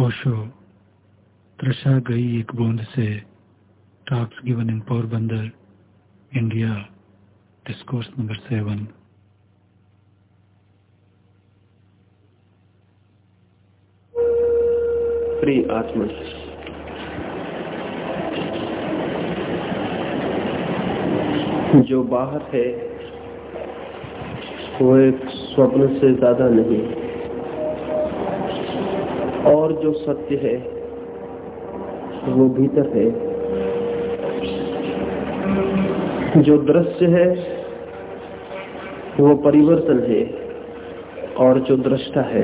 ओशो, त्रशा गई एक बूंद से talks given in Porbandar India, discourse number seven. प्रिय आत्मा। जो बाहर है, वो एक स्वप्न से ज़्यादा नहीं। और जो सत्य है, वो भीतर है। जो दृश्य है, वो परिवर्तन है। और जो दृष्टा है,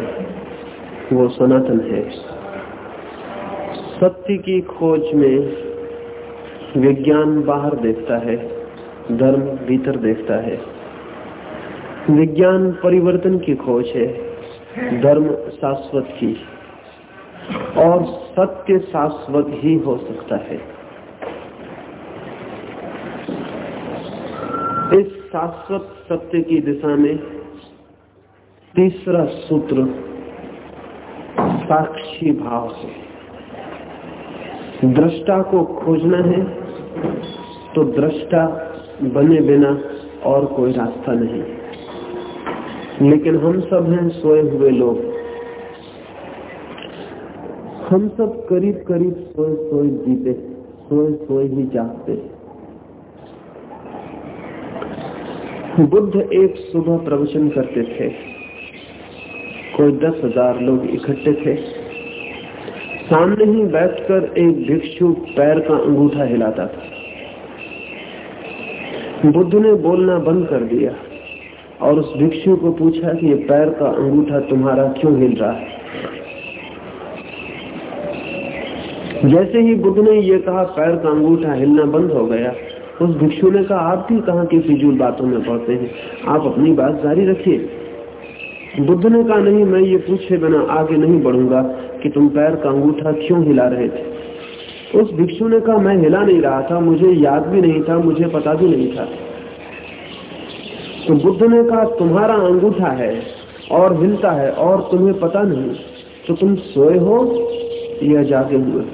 वो सनातन है। सत्य की खोज में विज्ञान बाहर देखता है, धर्म भीतर देखता है। विज्ञान परिवर्तन की खोज है, धर्म शाश्वत की। और सत्य शाश्वत ही हो सकता है। इस शाश्वत सत्य की दिशा में तीसरा सूत्र साक्षी भाव है दृष्टा को खोजना है तो दृष्टा बने बिना और कोई रास्ता नहीं। लेकिन हम सब हैं सोए हुए लोग। हम सब करीब करीब सोए सोए जीते, सोए सोए ही जागते। बुद्ध एक सुबह प्रवचन करते थे। कोई दस हज़ार लोग इकट्ठे थे। सामने ही बैठकर एक भिक्षु पैर का अंगूठा हिलाता था। बुद्ध ने बोलना बंद कर दिया और उस भिक्षु को पूछा कि ये पैर का अंगूठा तुम्हारा क्यों हिल रहा है? जैसे ही बुद्ध ने ये कहा, पैर का अंगूठा हिलना बंद हो गया। उस भिक्षु ने कहा, आप भी कहा कि फिजूल बातों में पढ़ते हैं? आप अपनी बात जारी रखिए। बुद्ध ने कहा, नहीं, मैं ये पूछे बिना आगे नहीं बढ़ूँगा कि तुम पैर का अंगूठा क्यों हिला रहे थे? उस भिक्षु ने कहा, मैं हिला नहीं रहा था, मुझे याद भी नहीं था, मुझे पता भी नहीं था। तो बुद्ध ने कहा, तुम्हारा अंगूठा है और हिलता है और तुम्हें पता नहीं तो तुम सोए हो या जागे हुए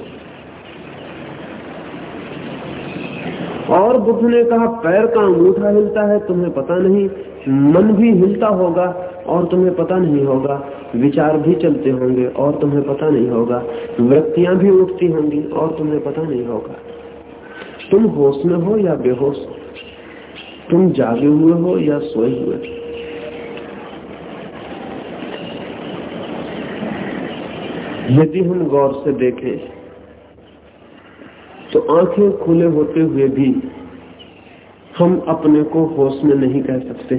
और बुद्ध ने कहा, पैर का अंगूठा हिलता है, तुम्हें पता नहीं, मन भी हिलता होगा और तुम्हें पता नहीं होगा, विचार भी चलते होंगे और तुम्हें पता नहीं होगा, वृत्तियाँ भी उठती होंगी और तुम्हें पता नहीं होगा। तुम होश में हो या बेहोश? तुम जागे हुए हो या सोए हुए? यदि हम गौर से देखें तो आँखें खुले होते हुए भी हम अपने को होश में नहीं कह सकते।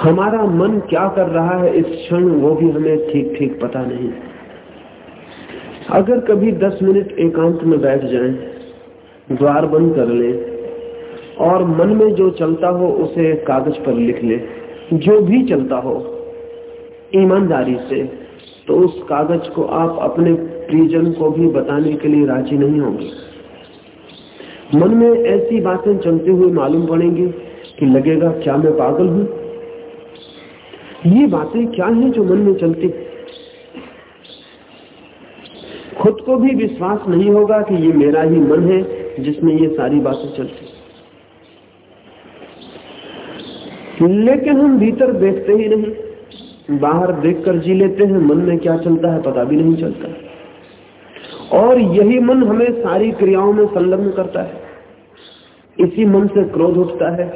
हमारा मन क्या कर रहा है इस क्षण वो भी हमें ठीक ठीक पता नहीं। अगर कभी दस मिनट एकांत में बैठ जाएँ, द्वार बंद कर ले और मन में जो चलता हो उसे कागज़ पर लिख ले जो भी चलता हो ईमानदारी से तो उस कागज़ को आप अपने प्रिजन को भी बताने के लिए राज़ी नहीं होंगे। मन में ऐसी बातें चलते हुए मालूम पड़ेंगी कि लगेगा, क्या मैं पागल हूँ? ये बातें क्या हैं जो मन में चलती? खुद को भी विश्वास नहीं होगा कि ये मेरा ही मन है जिसमें ये सारी बातें चलती। लेकिन हम भीतर देखते ही नहीं। बाहर देखकर जी लेते हैं, मन में क्या चलता है पता भी नहीं चलता। और यही मन हमें सारी क्रियाओं में संलग्न करता है। इसी मन से क्रोध उठता है,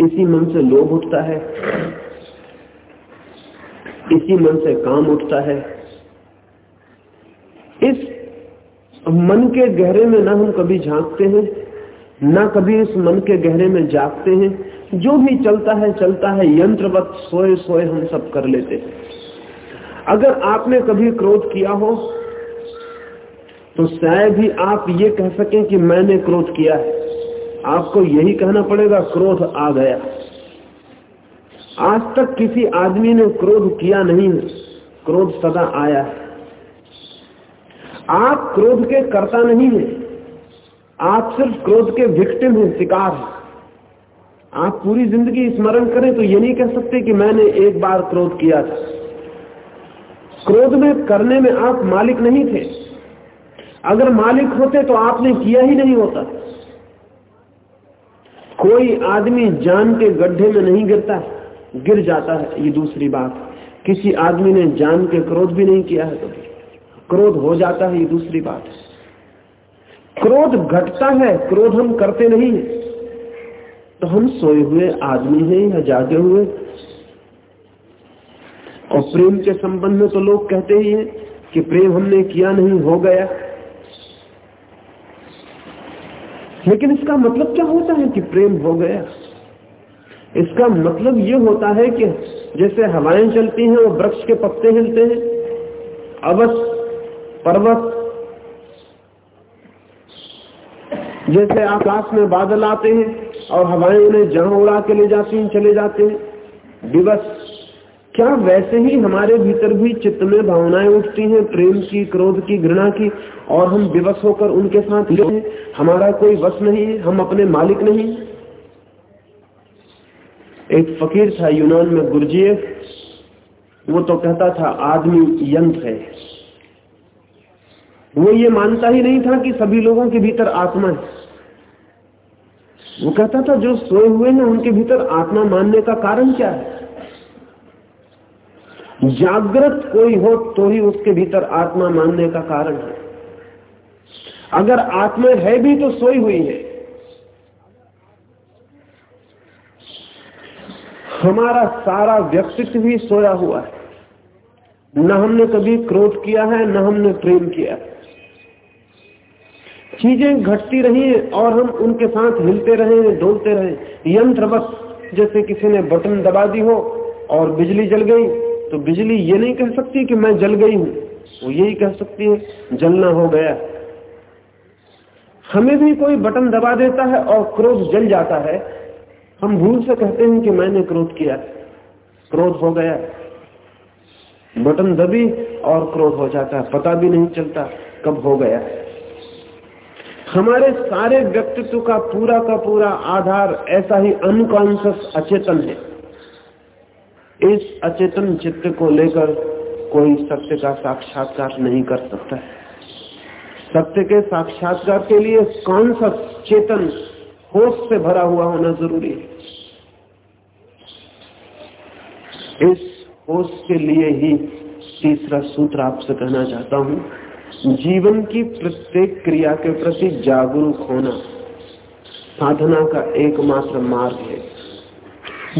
इसी मन से लोभ उठता है, इसी मन से काम उठता है। इस मन के गहरे में ना हम कभी झांकते हैं, ना कभी इस मन के गहरे में जागते हैं जो भी चलता है चलता है, यंत्रवत सोए सोए हम सब कर लेते हैं। अगर आपने कभी क्रोध किया हो तो शायद ही आप ये कह सकें कि मैंने क्रोध किया है। आपको यही कहना पड़ेगा, क्रोध आ गया। आज तक किसी आदमी ने क्रोध किया नहीं क्रोध सदा आया है। आप क्रोध के करता नहीं है। आप सिर्फ़ क्रोध के विक्टिम हैं, शिकार हैं। आप पूरी ज़िंदगी स्मरण करें तो ये नहीं कह सकते कि मैंने एक बार क्रोध किया था। क्रोध में करने में आप मालिक नहीं थे। अगर मालिक होते तो आपने किया ही नहीं होता। कोई आदमी जान के गड्ढे में नहीं गिरता, गिर जाता है, ये दूसरी बात। किसी आदमी ने जान के क्रोध भी नहीं किया है तो क्रोध हो जाता है, ये दूसरी बात। है क्रोध घटता है, क्रोध हम करते नहीं है। तो हम सोए हुए आदमी हैं या जागे हुए? और प्रेम के संबंध में तो लोग कहते ही हैं कि प्रेम हमने किया नहीं, हो गया। लेकिन इसका मतलब क्या होता है कि प्रेम हो गया? इसका मतलब ये होता है कि जैसे हवाएँ चलती हैं और वृक्ष के पत्ते हिलते हैं अवश्य पर्वत, जैसे आकाश में बादल आते हैं और हवाएँ उन्हें जहाँ उड़ा के ले जाती हैं, चले जाते हैं। दिवस, क्या वैसे ही हमारे भीतर भी चित्त में भावनाएँ उठती हैं, प्रेम की, क्रोध की, घृणा की, और हम विवश होकर उनके साथ हमारा कोई वश नहीं है, हम अपने मालिक नहीं। एक फकीर था यूनान में, गुरजीएफ। वो तो कहता था, आदमी यंत्र है। वो ये मानता ही नहीं था कि सभी लोगों के भीतर आत्मा है। वो कहता था, जो सोए हुए हैं उनके भीतर आत्मा मानने का कारण क्या है? जागृत कोई हो तो ही उसके भीतर आत्मा मानने का कारण है। अगर आत्मा है भी तो सोई हुई है। हमारा सारा व्यक्तित्व भी सोया हुआ है। न हमने कभी क्रोध किया है, न हमने प्रेम किया है। चीज़ें घटती रही और हम उनके साथ हिलते रहे, डोलते रहे। यंत्रवत जैसे किसी ने बटन दबा दी हो और बिजली जल गई तो बिजली ये नहीं कह सकती कि मैं जल गई हूँ। वो यही कह सकती है, जलना हो गया। हमें भी कोई बटन दबा देता है और क्रोध जल जाता है। हम भूल से कहते हैं कि मैंने क्रोध किया। क्रोध हो गया। बटन दबी और क्रोध हो जाता। है पता भी नहीं चलता कब हो गया। हमारे सारे व्यक्तित्व का पूरा का पूरा आधार ऐसा ही अनकॉन्सियस अचेतन है। इस अचेतन चित्त को लेकर कोई सत्य का साक्षात्कार नहीं कर सकता है। सत्य के साक्षात्कार के लिए कौन सा चेतन होश से भरा हुआ होना ज़रूरी है? इस होश के लिए ही तीसरा सूत्र आपसे कहना चाहता हूँ। जीवन की प्रत्येक क्रिया के प्रति जागरूक होना साधना का एकमात्र मार्ग है।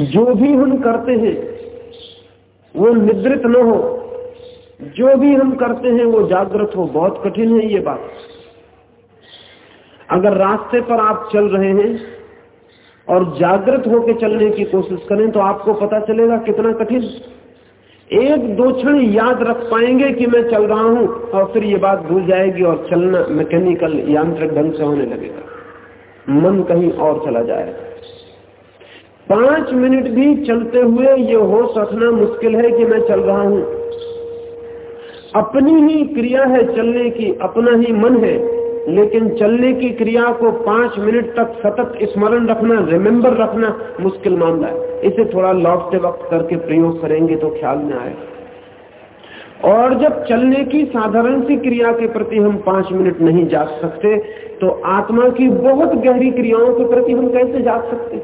जो भी हम करते हैं, वो निद्रित न हो। जो भी हम करते हैं, वो जागृत हो। बहुत कठिन है ये बात। अगर रास्ते पर आप चल रहे हैं और जागृत होकर चलने की कोशिश करें तो आपको पता चलेगा कितना कठिन। एक दो क्षण याद रख पाएँगे कि मैं चल रहा हूँ, और फिर ये बात भूल जाएगी और चलना मैकेनिकल यांत्रिक ढंग से होने लगेगा। मन कहीं और चला जाएगा पाँच मिनट भी चलते हुए ये होश रखना मुश्किल है कि मैं चल रहा हूँ। अपनी ही क्रिया है चलने की, अपना ही मन है। लेकिन चलने की क्रिया को पाँच मिनट तक सतत स्मरण रखना रिमेम्बर रखना मुश्किल मामला है। इसे थोड़ा लौटते वक्त करके प्रयोग करेंगे तो ख्याल में आए। और जब चलने की साधारण सी क्रिया के प्रति हम पाँच मिनट नहीं जाग सकते तो आत्मा की बहुत गहरी क्रियाओं के प्रति हम कैसे जाग सकते?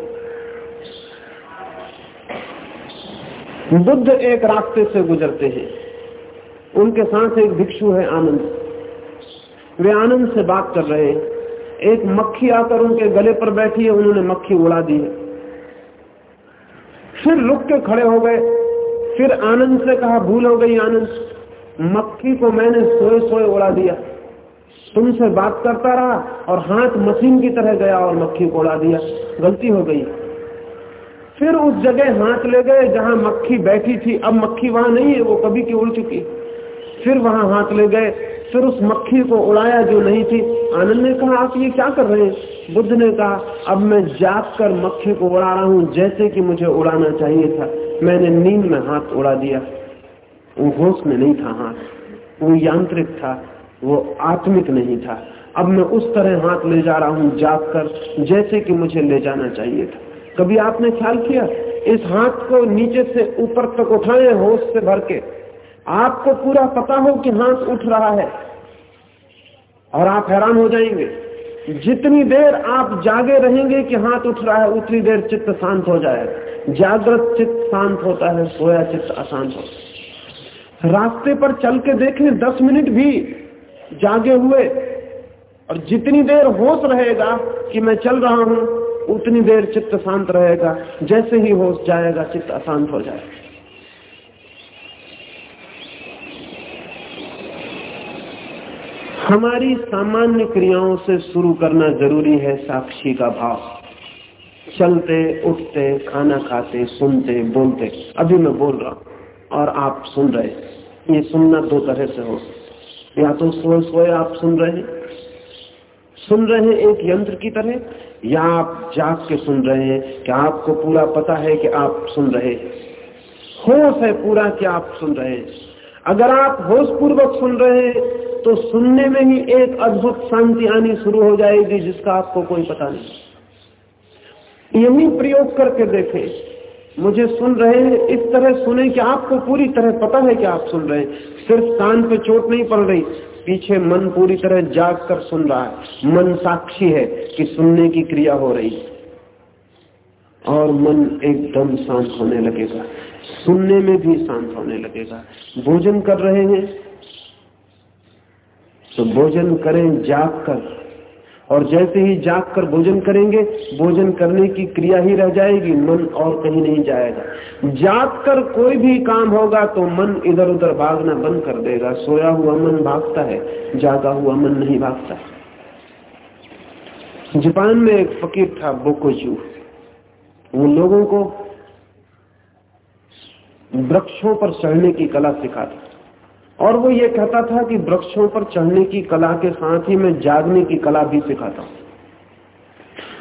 बुद्ध एक रास्ते से गुजरते हैं। उनके साथ एक भिक्षु है आनंद। वे आनंद से बात कर रहे हैं। एक मक्खी आकर उनके गले पर बैठी है, उन्होंने मक्खी उड़ा दी है। फिर रुक के खड़े हो गए। फिर आनंद से कहा, भूल हो गई आनंद, मक्खी को मैंने सोए सोए उड़ा दिया। तुमसे बात करता रहा और हाथ मशीन की तरह गया और मक्खी को उड़ा दिया। गलती हो गई। फिर उस जगह हाथ ले गए जहाँ मक्खी बैठी थी। अब मक्खी वहाँ नहीं है, वो कभी की उड़ चुकी। फिर वहाँ हाथ ले गए। फिर उस मक्खी को उड़ाया जो नहीं थी। आनंद ने कहा, आप ये क्या कर रहे हैं? बुद्ध ने कहा, अब मैं जाग कर मक्खी को उड़ा रहा हूँ, जैसे कि मुझे उड़ाना चाहिए था। मैंने नींद में हाथ उड़ा दिया। वो होश में नहीं था हाथ। वो यांत्रिक था। वो आत्मिक नहीं था। अब मैं उस तरह हाथ ले जा रहा हूँ, जाग कर, जैसे कि मुझे ले जाना चाहिए था। कभी आपने ख्याल किया? इस हाथ को नीचे से ऊपर तक उठाए, होश से भर के। आपको पूरा पता हो कि हाथ उठ रहा है और आप हैरान हो जाएँगे। जितनी देर आप जागे रहेंगे कि हाथ उठ रहा है, उतनी देर चित्त शांत हो जाए जागृत चित्त शांत होता है, सोया चित्त अशांत होता है। रास्ते पर चल के देखें दस मिनट भी जागे हुए और जितनी देर होश रहेगा कि मैं चल रहा हूँ, उतनी देर चित्त शांत रहेगा। जैसे ही होश जाएगा, चित्त अशांत हो जाएगा। हमारी सामान्य क्रियाओं से शुरू करना ज़रूरी है साक्षी का भाव। चलते, उठते, खाना खाते, सुनते, बोलते। अभी मैं बोल रहा हूँ और आप सुन रहे ये सुनना दो तरह से हो या तो सोए सोए आप सुन रहे हैं। सुन रहे हैं एक यंत्र की तरह, या आप जाग के सुन रहे हैं कि आपको पूरा पता है कि आप सुन रहे होश है पूरा कि आप सुन रहे हैं। अगर आप होश पूर्वक सुन रहे हैं तो सुनने में ही एक अद्भुत शांति आनी शुरू हो जाएगी जिसका आपको कोई पता नहीं। यही प्रयोग करके देखें। मुझे सुन रहे हैं, इस तरह सुने कि आपको पूरी तरह पता है कि आप सुन रहे हैं। सिर्फ़ कान पे चोट नहीं पड़ रही, पीछे मन पूरी तरह जाग कर सुन रहा है। मन साक्षी है कि सुनने की क्रिया हो रही और मन एकदम शांत होने लगेगा। सुनने में भी शांत होने लगेगा। भोजन कर रहे हैं तो भोजन करें जाग कर। और जैसे ही जाग कर भोजन करेंगे, भोजन करने की क्रिया ही रह जाएगी, मन और कहीं नहीं जाएगा। जाग कर कोई भी काम होगा तो मन इधर उधर भागना बंद कर देगा। सोया हुआ मन भागता है, जागा हुआ मन नहीं भागता जापान में एक फकीर था बोकोचू वो लोगों को वृक्षों पर चढ़ने की कला सिखाता और वो ये कहता था कि वृक्षों पर चढ़ने की कला के साथ ही मैं जागने की कला भी सिखाता हूँ।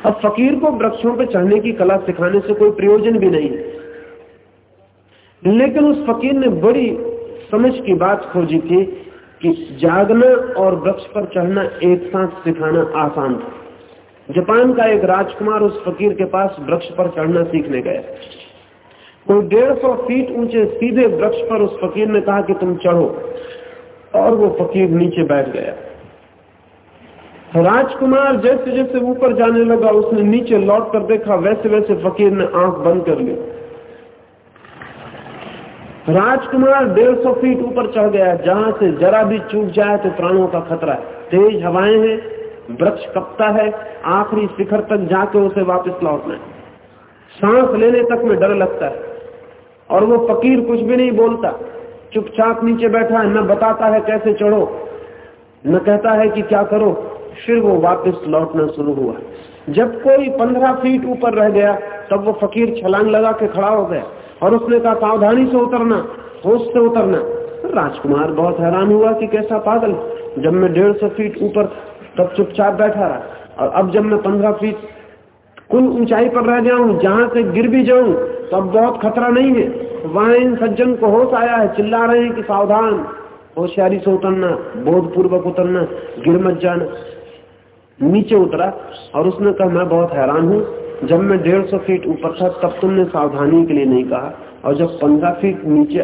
अब फकीर को वृक्षों पर चढ़ने की कला सिखाने से कोई प्रयोजन भी नहीं लेकिन उस फकीर ने बड़ी समझ की बात खोजी थी कि जागना और वृक्ष पर चढ़ना एक साथ सिखाना आसान था। जापान का एक राजकुमार उस फकीर के पास वृक्ष पर चढ़ना सीखने गया। कोई डेढ़ सौ फीट ऊँचे सीधे वृक्ष पर उस फकीर ने कहा कि तुम चढ़ो। और वो फकीर नीचे बैठ गया। राजकुमार जैसे जैसे ऊपर जाने लगा, उसने नीचे लौट कर देखा, वैसे वैसे फकीर ने आँख बंद कर ली। राजकुमार डेढ़ सौ फीट ऊपर चढ़ गया। जहाँ से जरा भी चूक जाए तो प्राणों का खतरा है। तेज हवाएँ हैं, वृक्ष कपता है, आखिरी शिखर तक जाके उसे वापस लौटना सांस लेने तक में डर लगता है। और वो फकीर कुछ भी नहीं बोलता। चुपचाप नीचे बैठा है, न बताता है कैसे चढ़ो, न कहता है कि क्या करो। फिर वो वापस लौटना शुरू हुआ। जब कोई पंद्रह फीट ऊपर रह गया, तब वो फकीर छलांग लगा के खड़ा हो गया और उसने कहा, सावधानी से उतरना, होश से उतरना। राजकुमार बहुत हैरान हुआ कि कैसा पागल। जब मैं डेढ़ सौ फीट ऊपर, तब चुपचाप बैठा रहा। और अब जब मैं पंद्रह फीट कुल ऊंचाई पर रह जाऊँ, जहाँ से गिर भी जाऊँ तो अब बहुत खतरा नहीं है। वहाँ इन सज्जन को होश आया है, चिल्ला रहे हैं कि सावधान, होशियारी से उतरना बोध पूर्वक उतरना, गिर मत जाना। नीचे उतरा और उसने कहा, मैं बहुत हैरान हूँ। जब मैं डेढ़ सौ फीट ऊपर था, तब तुमने सावधानी के लिए नहीं कहा। और जब पंद्रह फीट नीचे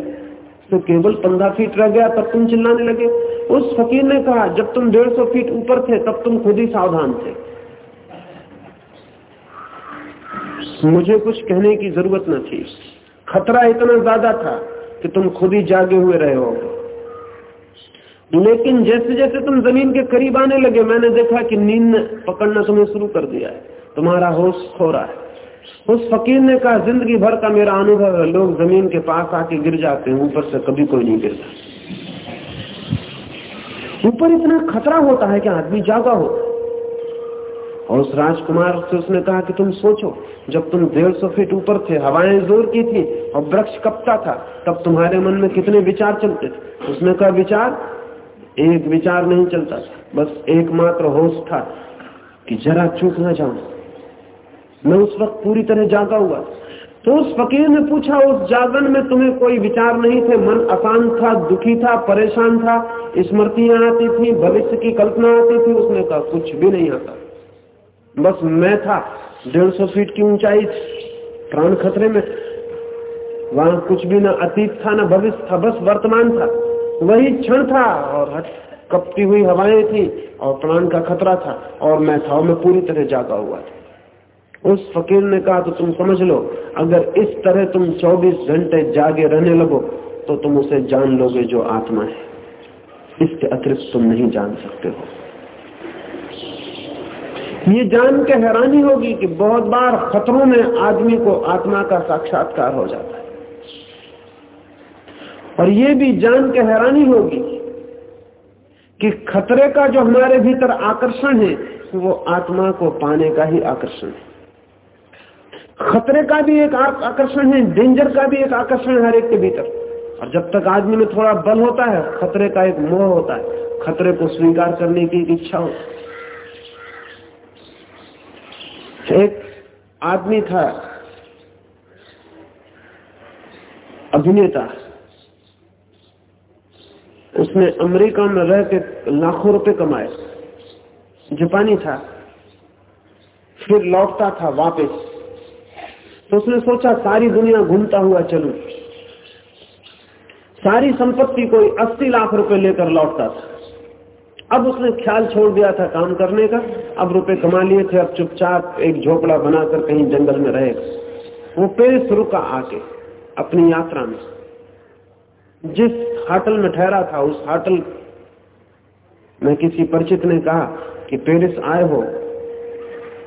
तो केवल पंद्रह फीट रह गया, तब तुम चिल्लाने लगे। उस फकीर ने कहा, जब तुम डेढ़ सौ फीट ऊपर थे, तब तुम खुद ही सावधान थे। मुझे कुछ कहने की ज़रूरत न थी। खतरा इतना ज़्यादा था कि तुम खुद ही जागे हुए रहे हो। लेकिन जैसे जैसे तुम ज़मीन के करीब आने लगे, मैंने देखा कि नींद पकड़ना तुम्हें शुरू कर दिया है। तुम्हारा होश खो रहा है। उस फकीर ने कहा, ज़िंदगी भर का मेरा अनुभव है, लोग ज़मीन के पास आके गिर जाते हैं, ऊपर से कभी कोई नहीं गिरता। ऊपर इतना खतरा होता है कि आदमी जागा हो। और उस राजकुमार से उसने कहा कि तुम सोचो, जब तुम डेढ़ सौ फीट ऊपर थे, हवाएँ ज़ोर की थी और वृक्ष कपता था, तब तुम्हारे मन में कितने विचार चलते थे? उसने कहा, विचार? एक विचार नहीं चलता बस एकमात्र होश था कि जरा चूक ना जाऊँ। मैं उस वक्त पूरी तरह जागा हुआ तो उस फकीर ने पूछा, उस जागरण में तुम्हें कोई विचार नहीं थे? मन अशांत था, दुखी था, परेशान था? स्मृतियाँ आती थी, भविष्य की कल्पना आती थी? उसने कहा, कुछ भी नहीं आता। बस मैं था, डेढ़ सौ फीट की ऊंचाई थी, प्राण खतरे में वहाँ कुछ भी ना अतीत था, ना भविष्य था, बस वर्तमान था। वही क्षण था और कपती हुई हवाएँ थी और प्राण का खतरा था और मैं था मैं पूरी तरह जागा हुआ था। उस फकीर ने कहा तो तुम समझ लो, अगर इस तरह तुम 24 घंटे जागे रहने लगो तो तुम उसे जान लोगे जो आत्मा है। इसके अतिरिक्त तुम नहीं जान सकते हो। ये जान के हैरानी होगी कि बहुत बार खतरों में आदमी को आत्मा का साक्षात्कार हो जाता है। और ये भी जान के हैरानी होगी कि खतरे का जो हमारे भीतर आकर्षण है, वो आत्मा को पाने का ही आकर्षण है। खतरे का भी एक आकर्षण है, डेंजर का भी एक आकर्षण है हर एक के भीतर। और जब तक आदमी में थोड़ा बल होता है, खतरे का एक मोह होता है, खतरे को स्वीकार करने की इच्छा होती एक आदमी था, अभिनेता। उसने अमेरिका में रह के लाखों रुपए कमाए। जापानी था, फिर लौटता था वापस। तो उसने सोचा, सारी दुनिया घूमता हुआ चलू। सारी संपत्ति कोई 80 लाख रुपए लेकर लौटता था। अब उसने ख्याल छोड़ दिया था काम करने का। अब रुपए कमा लिए थे, अब चुपचाप एक झोपड़ा बनाकर कहीं जंगल में रहेगा वो पेरिस रुका आके अपनी यात्रा में। जिस होटल में ठहरा था, उस होटल में किसी परिचित ने कहा कि पेरिस आए हो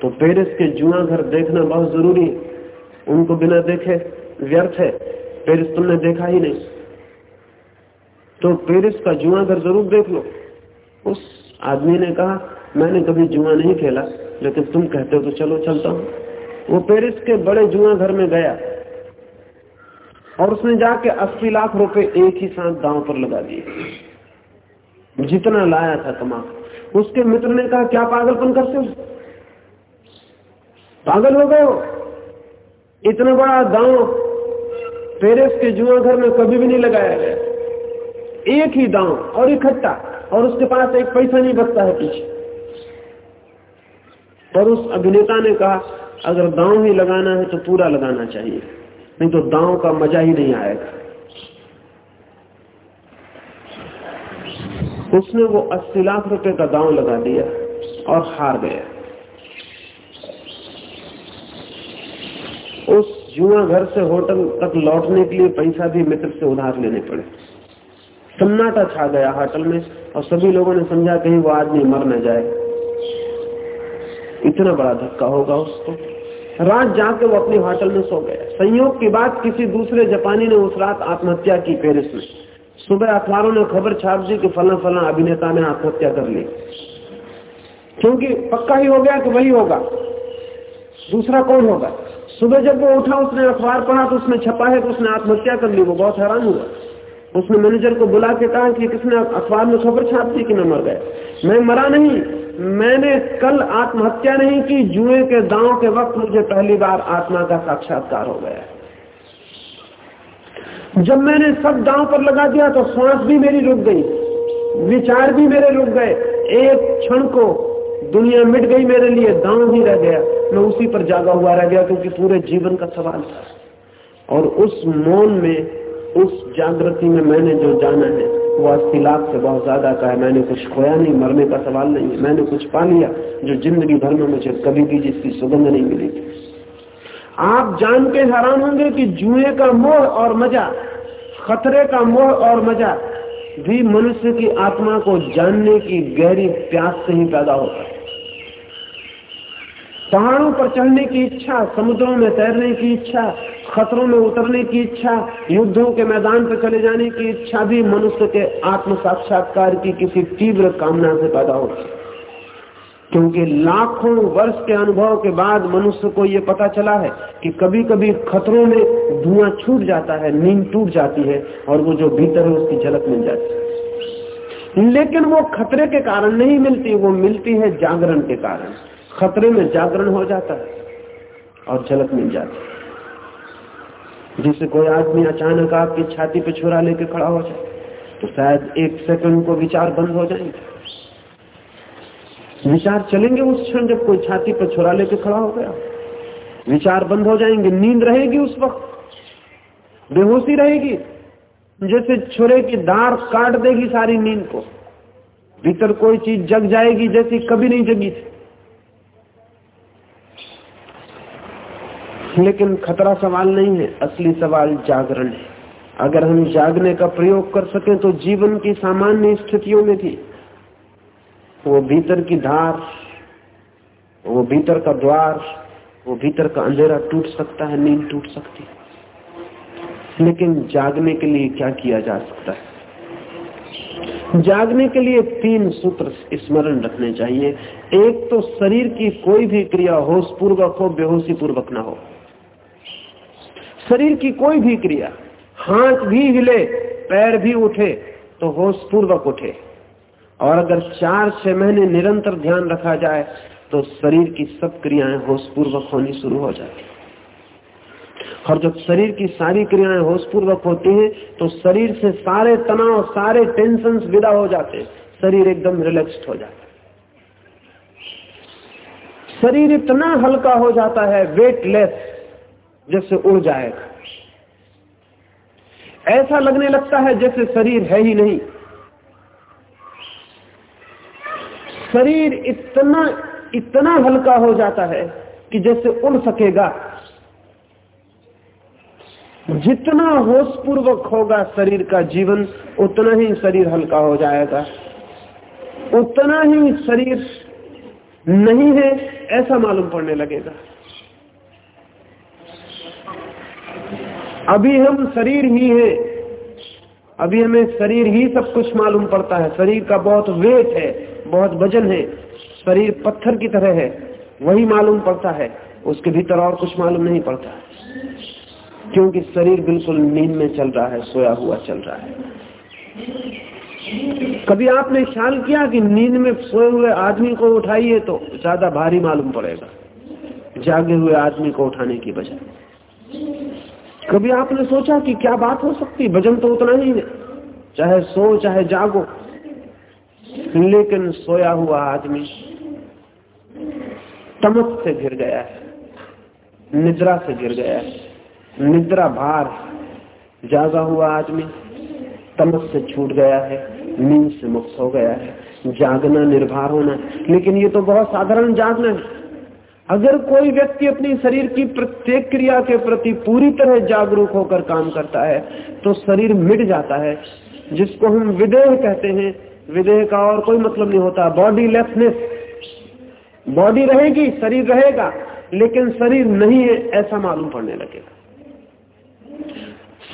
तो पेरिस के जुआ घर देखना बहुत ज़रूरी है। उनको बिना देखे व्यर्थ है। पेरिस तुमने देखा ही नहीं। तो पेरिस का जुआ घर ज़रूर देख लो। उस आदमी ने कहा, मैंने कभी जुआ नहीं खेला, लेकिन तुम कहते हो तो चलो चलता हूँ। वो पेरिस के बड़े जुआ घर में गया और उसने जाके अस्सी लाख रुपए एक ही साथ दांव पर लगा दिए। जितना लाया था कमा। उसके मित्र ने कहा, क्या पागलपन करते हो? पागल हो गए हो? इतना बड़ा दांव पेरिस के जुआ घर में कभी भी नहीं लगाया गया। एक ही दांव और इकट्ठा। और उसके पास एक पैसा नहीं बचता है पीछे। पर उस अभिनेता ने कहा, अगर दांव ही लगाना है तो पूरा लगाना चाहिए, नहीं तो दांव का मज़ा ही नहीं आएगा। उसने वो अस्सी लाख रुपए का दांव लगा दिया और हार गया। उस जुआ घर से होटल तक लौटने के लिए पैसा भी मित्र से उधार लेने पड़े। सन्नाटा छा गया होटल में, और सभी लोगों ने समझा कहीं वो आदमी मर न जाए। इतना बड़ा धक्का होगा उसको। रात जाके वो अपने होटल में सो गया। संयोग की बात किसी दूसरे जापानी ने उस रात आत्महत्या की पेरिस में। सुबह अखबारों ने खबर छाप दी कि फला फला अभिनेता ने आत्महत्या कर ली। क्योंकि पक्का ही हो गया कि वही होगा। दूसरा कौन होगा? सुबह जब वो उठा, उसने अखबार पढ़ा तो उसमें छपा है तो उसने आत्महत्या कर ली। वो बहुत हैरान हुआ। उसने मैनेजर को बुला के कहा कि किसने अखबार में खबर छाप दी कि मैं मर गया मैं मरा नहीं। मैंने कल आत्महत्या नहीं की। जुए के दांव के वक्त मुझे पहली बार आत्मा का साक्षात्कार हो गया। जब मैंने सब दांव पर लगा दिया तो सांस भी मेरी रुक गई। विचार भी मेरे रुक गए। एक क्षण को दुनिया मिट गई मेरे लिए। दांव ही रह गया। मैं उसी पर जागा हुआ रह गया क्योंकि पूरे जीवन का सवाल था। और उस मौन में उस जागृति में मैंने जो जाना है, वो अस्सी लाख से बहुत ज़्यादा का है। मैंने कुछ खोया नहीं, मरने का सवाल नहीं है। मैंने कुछ पा लिया, जो ज़िंदगी भर में मुझे कभी भी जिसकी सुगंध नहीं मिली आप जान के हैरान होंगे कि जुए का मोह और मज़ा, खतरे का मोह और मज़ा भी मनुष्य की आत्मा को जानने की गहरी प्यास से ही पैदा होता है। पहाड़ों पर चढ़ने की इच्छा, समुद्रों में तैरने की इच्छा, खतरों में उतरने की इच्छा, युद्धों के मैदान पर चले जाने की इच्छा भी मनुष्य के आत्म साक्षात्कार की किसी तीव्र कामना से पैदा होती क्योंकि लाखों वर्ष के अनुभव के बाद मनुष्य को यह पता चला है कि कभी कभी खतरों में धुआँ छूट जाता है, नींद टूट जाती है और वो जो भीतर है उसकी झलक मिल जाती है। लेकिन वो खतरे के कारण नहीं मिलती, वो मिलती है जागरण के कारण। खतरे में जागरण हो जाता है और झलक मिल जाती है। जिसे कोई आदमी अचानक आपकी छाती पे छुरा लेके खड़ा हो जाए तो शायद एक सेकंड को विचार बंद हो जाएँगे। विचार चलेंगे उस क्षण जब कोई छाती पर छुरा लेके खड़ा हो गया। विचार बंद हो जाएँगे, नींद रहेगी उस वक्त। बेहोशी रहेगी। जैसे छुरे की दार काट देगी सारी नींद को। भीतर कोई चीज़ जग जाएगी जैसी कभी नहीं जगी थी। लेकिन खतरा सवाल नहीं है, असली सवाल जागरण है। अगर हम जागने का प्रयोग कर सकें तो जीवन की सामान्य स्थितियों में भी। वो भीतर की धार, वो भीतर का द्वार, वो भीतर का अंधेरा टूट सकता है, नींद टूट सकती है। लेकिन जागने के लिए क्या किया जा सकता है? जागने के लिए तीन सूत्र स्मरण रखने चाहिए। एक तो शरीर की कोई भी क्रिया होश पूर्वक हो, बेहोशी पूर्वक ना हो। शरीर की कोई भी क्रिया, हाथ भी हिले, पैर भी उठे तो होश पूर्वक उठे। और अगर चार छह महीने निरंतर ध्यान रखा जाए तो शरीर की सब क्रियाएँ होशपूर्वक होनी शुरू हो जाती और जब शरीर की सारी क्रियाएँ होशपूर्वक होती हैं तो शरीर से सारे तनाव, सारे टेंशन विदा हो जाते हैं। शरीर एकदम रिलैक्स्ड हो जाता है। शरीर इतना हल्का हो जाता है, वेटलेस जैसे उड़ जाएगा ऐसा लगने लगता है जैसे शरीर है ही नहीं। शरीर इतना इतना हल्का हो जाता है कि जैसे उड़ सकेगा। जितना होश पूर्वक होगा शरीर का जीवन, उतना ही शरीर हल्का हो जाएगा। उतना ही शरीर नहीं है, ऐसा मालूम पड़ने लगेगा। अभी हम शरीर ही है। अभी हमें शरीर ही सब कुछ मालूम पड़ता है। शरीर का बहुत वेट है, बहुत वज़न है। शरीर पत्थर की तरह है, वही मालूम पड़ता है। उसके भीतर और कुछ मालूम नहीं पड़ता। क्योंकि शरीर बिल्कुल नींद में चल रहा है, सोया हुआ चल रहा है। कभी आपने ख्याल किया कि नींद में सोए हुए आदमी को उठाइए तो ज़्यादा भारी मालूम पड़ेगा। जागे हुए आदमी को उठाने की बजाय। कभी आपने सोचा कि क्या बात हो सकती? वज़न तो उतना ही है। चाहे सो, चाहे जागो। लेकिन सोया हुआ आदमी तमक से गिर गया है, निद्रा से गिर गया है, निद्रा भार जागा हुआ आदमी तमक से छूट गया है, नींद से मुक्त हो गया है। जागना निर्भर होना लेकिन ये तो बहुत साधारण जागना है। अगर कोई व्यक्ति अपनी शरीर की प्रत्येक क्रिया के प्रति पूरी तरह जागरूक होकर काम करता है तो शरीर मिट जाता है, जिसको हम विदेह कहते हैं। विदेह का और कोई मतलब नहीं होता। बॉडी लेसनेस बॉडी रहेगी, शरीर रहेगा, लेकिन शरीर नहीं है, ऐसा मालूम पड़ने लगेगा।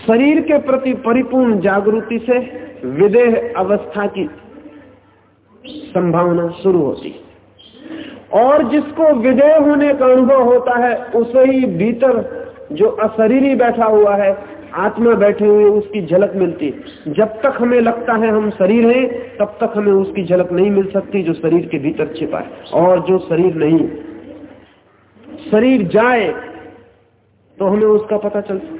शरीर के प्रति परिपूर्ण जागृति से विदेह अवस्था की संभावना शुरू होती और जिसको विदेह होने का अनुभव होता है, उसे ही भीतर जो अशरीरी बैठा हुआ है, आत्मा बैठे हुए उसकी झलक मिलती। जब तक हमें लगता है हम शरीर हैं, तब तक हमें उसकी झलक नहीं मिल सकती जो शरीर के भीतर छिपा है। और जो शरीर नहीं, शरीर जाए तो हमें उसका पता चल सकता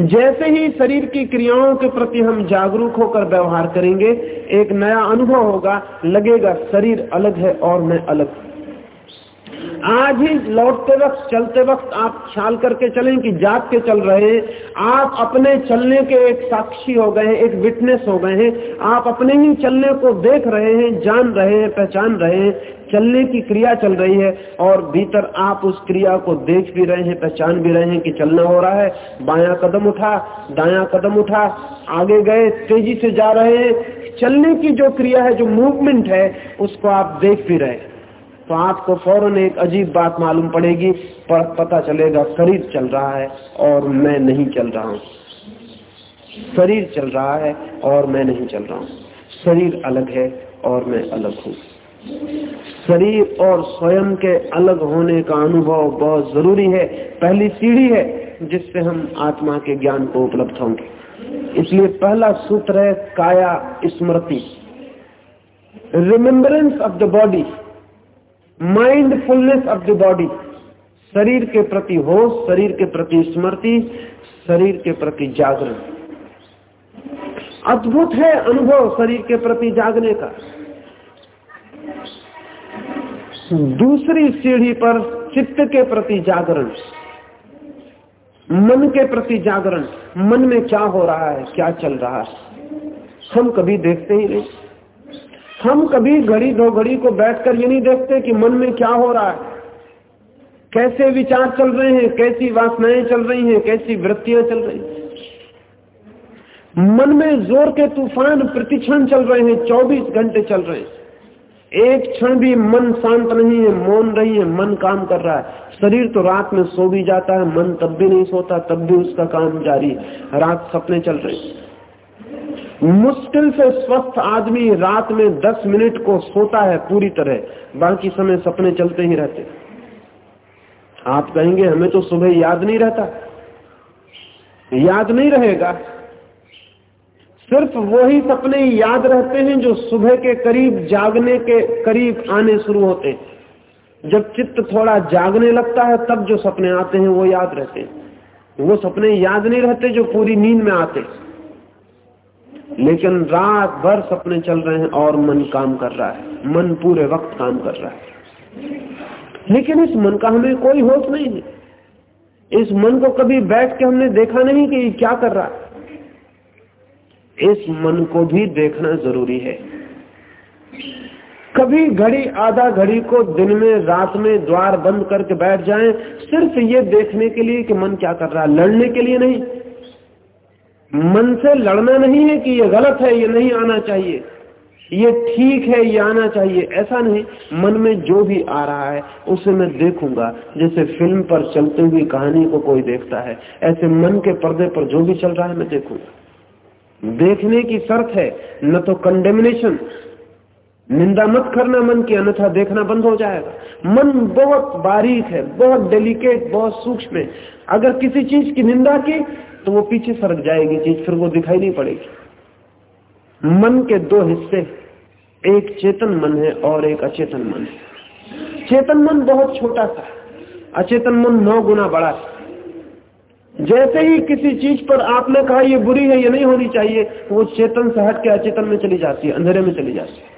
जैसे ही शरीर की क्रियाओं के प्रति हम जागरूक होकर व्यवहार करेंगे, एक नया अनुभव होगा, लगेगा, शरीर अलग है और मैं अलग आज ही लौटते वक्त, चलते वक्त आप ख्याल करके चलें कि जाग के चल रहे हैं। आप अपने चलने के एक साक्षी हो गए हैं, एक विटनेस हो गए हैं। आप अपने ही चलने को देख रहे हैं, जान रहे हैं, पहचान रहे हैं। चलने की क्रिया चल रही है और भीतर आप उस क्रिया को देख भी रहे हैं, पहचान भी रहे हैं कि चलना हो रहा है। बाया कदम उठा, दाया कदम उठा, आगे गए, तेज़ी से जा रहे हैं। चलने की जो क्रिया है, जो मूवमेंट है, उसको आप देख भी रहे तो आपको फ़ौरन एक अजीब बात मालूम पड़ेगी, पर पता चलेगा, शरीर चल रहा है और मैं नहीं चल रहा हूँ। शरीर चल रहा है और मैं नहीं चल रहा हूँ। शरीर अलग है और मैं अलग हूँ। शरीर और स्वयं के अलग होने का अनुभव बहुत ज़रूरी है। पहली सीढ़ी है जिससे हम आत्मा के ज्ञान को उपलब्ध होंगे। इसलिए पहला सूत्र है काया स्मृति। Remembrance of the body mindfulness of the body शरीर के प्रति होश, शरीर के प्रति स्मृति, शरीर के प्रति जागरण। अद्भुत है अनुभव शरीर के प्रति जागने का। दूसरी सीढ़ी पर चित्त के प्रति जागरण, मन के प्रति जागरण, मन में क्या हो रहा है, क्या चल रहा है, हम कभी देखते ही नहीं। हम कभी घड़ी दो घड़ी को बैठकर ये नहीं देखते कि मन में क्या हो रहा है। कैसे विचार चल रहे हैं, कैसी वासनाएँ चल रही हैं, कैसी वृत्तियाँ चल रही हैं। मन में ज़ोर के तूफ़ान, प्रतिक्षण चल रहे हैं 24 घंटे चल रहे हैं। एक क्षण भी मन शांत नहीं है, मौन रही है, मन काम कर रहा है। शरीर तो रात में सो भी जाता है, मन तब भी नहीं सोता, तब भी उसका काम जारी है। रात सपने चल रहे मुश्किल से स्वस्थ आदमी रात में 10 मिनट को सोता है पूरी तरह, बाकी समय सपने चलते ही रहते आप कहेंगे, हमें तो सुबह याद नहीं रहता। याद नहीं रहेगा। सिर्फ़ वही सपने याद रहते हैं जो सुबह के करीब जागने के करीब आने शुरू होते हैं। जब चित्त थोड़ा जागने लगता है, तब जो सपने आते हैं वो याद रहते हैं। वो सपने याद नहीं रहते जो पूरी नींद में आते लेकिन रात भर सपने चल रहे हैं और मन काम कर रहा है। मन पूरे वक्त काम कर रहा है। लेकिन इस मन का हमें कोई होश नहीं है। इस मन को कभी बैठ के हमने देखा नहीं कि क्या कर रहा है। इस मन को भी देखना ज़रूरी है। कभी घड़ी, आधा घड़ी को दिन में, रात में द्वार बंद करके बैठ जाएँ, सिर्फ़ ये देखने के लिए कि मन क्या कर रहा है, लड़ने के लिए नहीं। मन से लड़ना नहीं है कि ये गलत है, ये नहीं आना चाहिए। ये ठीक है, ये आना चाहिए, ऐसा नहीं। मन में जो भी आ रहा है, उसे मैं देखूँगा। जैसे फ़िल्म पर चलते हुई कहानी को कोई देखता है, ऐसे मन के पर्दे पर जो भी चल रहा है, मैं देखूँगा। देखने की शर्त है, न तो कंडेमिनेशन निंदा मत करना मन की, अन्यथा देखना बंद हो जाएगा। मन बहुत बारीक है, बहुत डेलिकेट बहुत सूक्ष्म है। अगर किसी चीज़ की निंदा की तो वो पीछे सरक जाएगी चीज़, फिर वो दिखाई नहीं पड़ेगी। मन के दो हिस्से एक चेतन मन है और एक अचेतन मन है। चेतन मन बहुत छोटा सा अचेतन मन नौ गुना बड़ा है। जैसे ही किसी चीज़ पर आपने कहा ये बुरी है, ये नहीं होनी चाहिए, वो चेतन से हट के अचेतन में चली जाती है, अंधेरे में चली जाती है।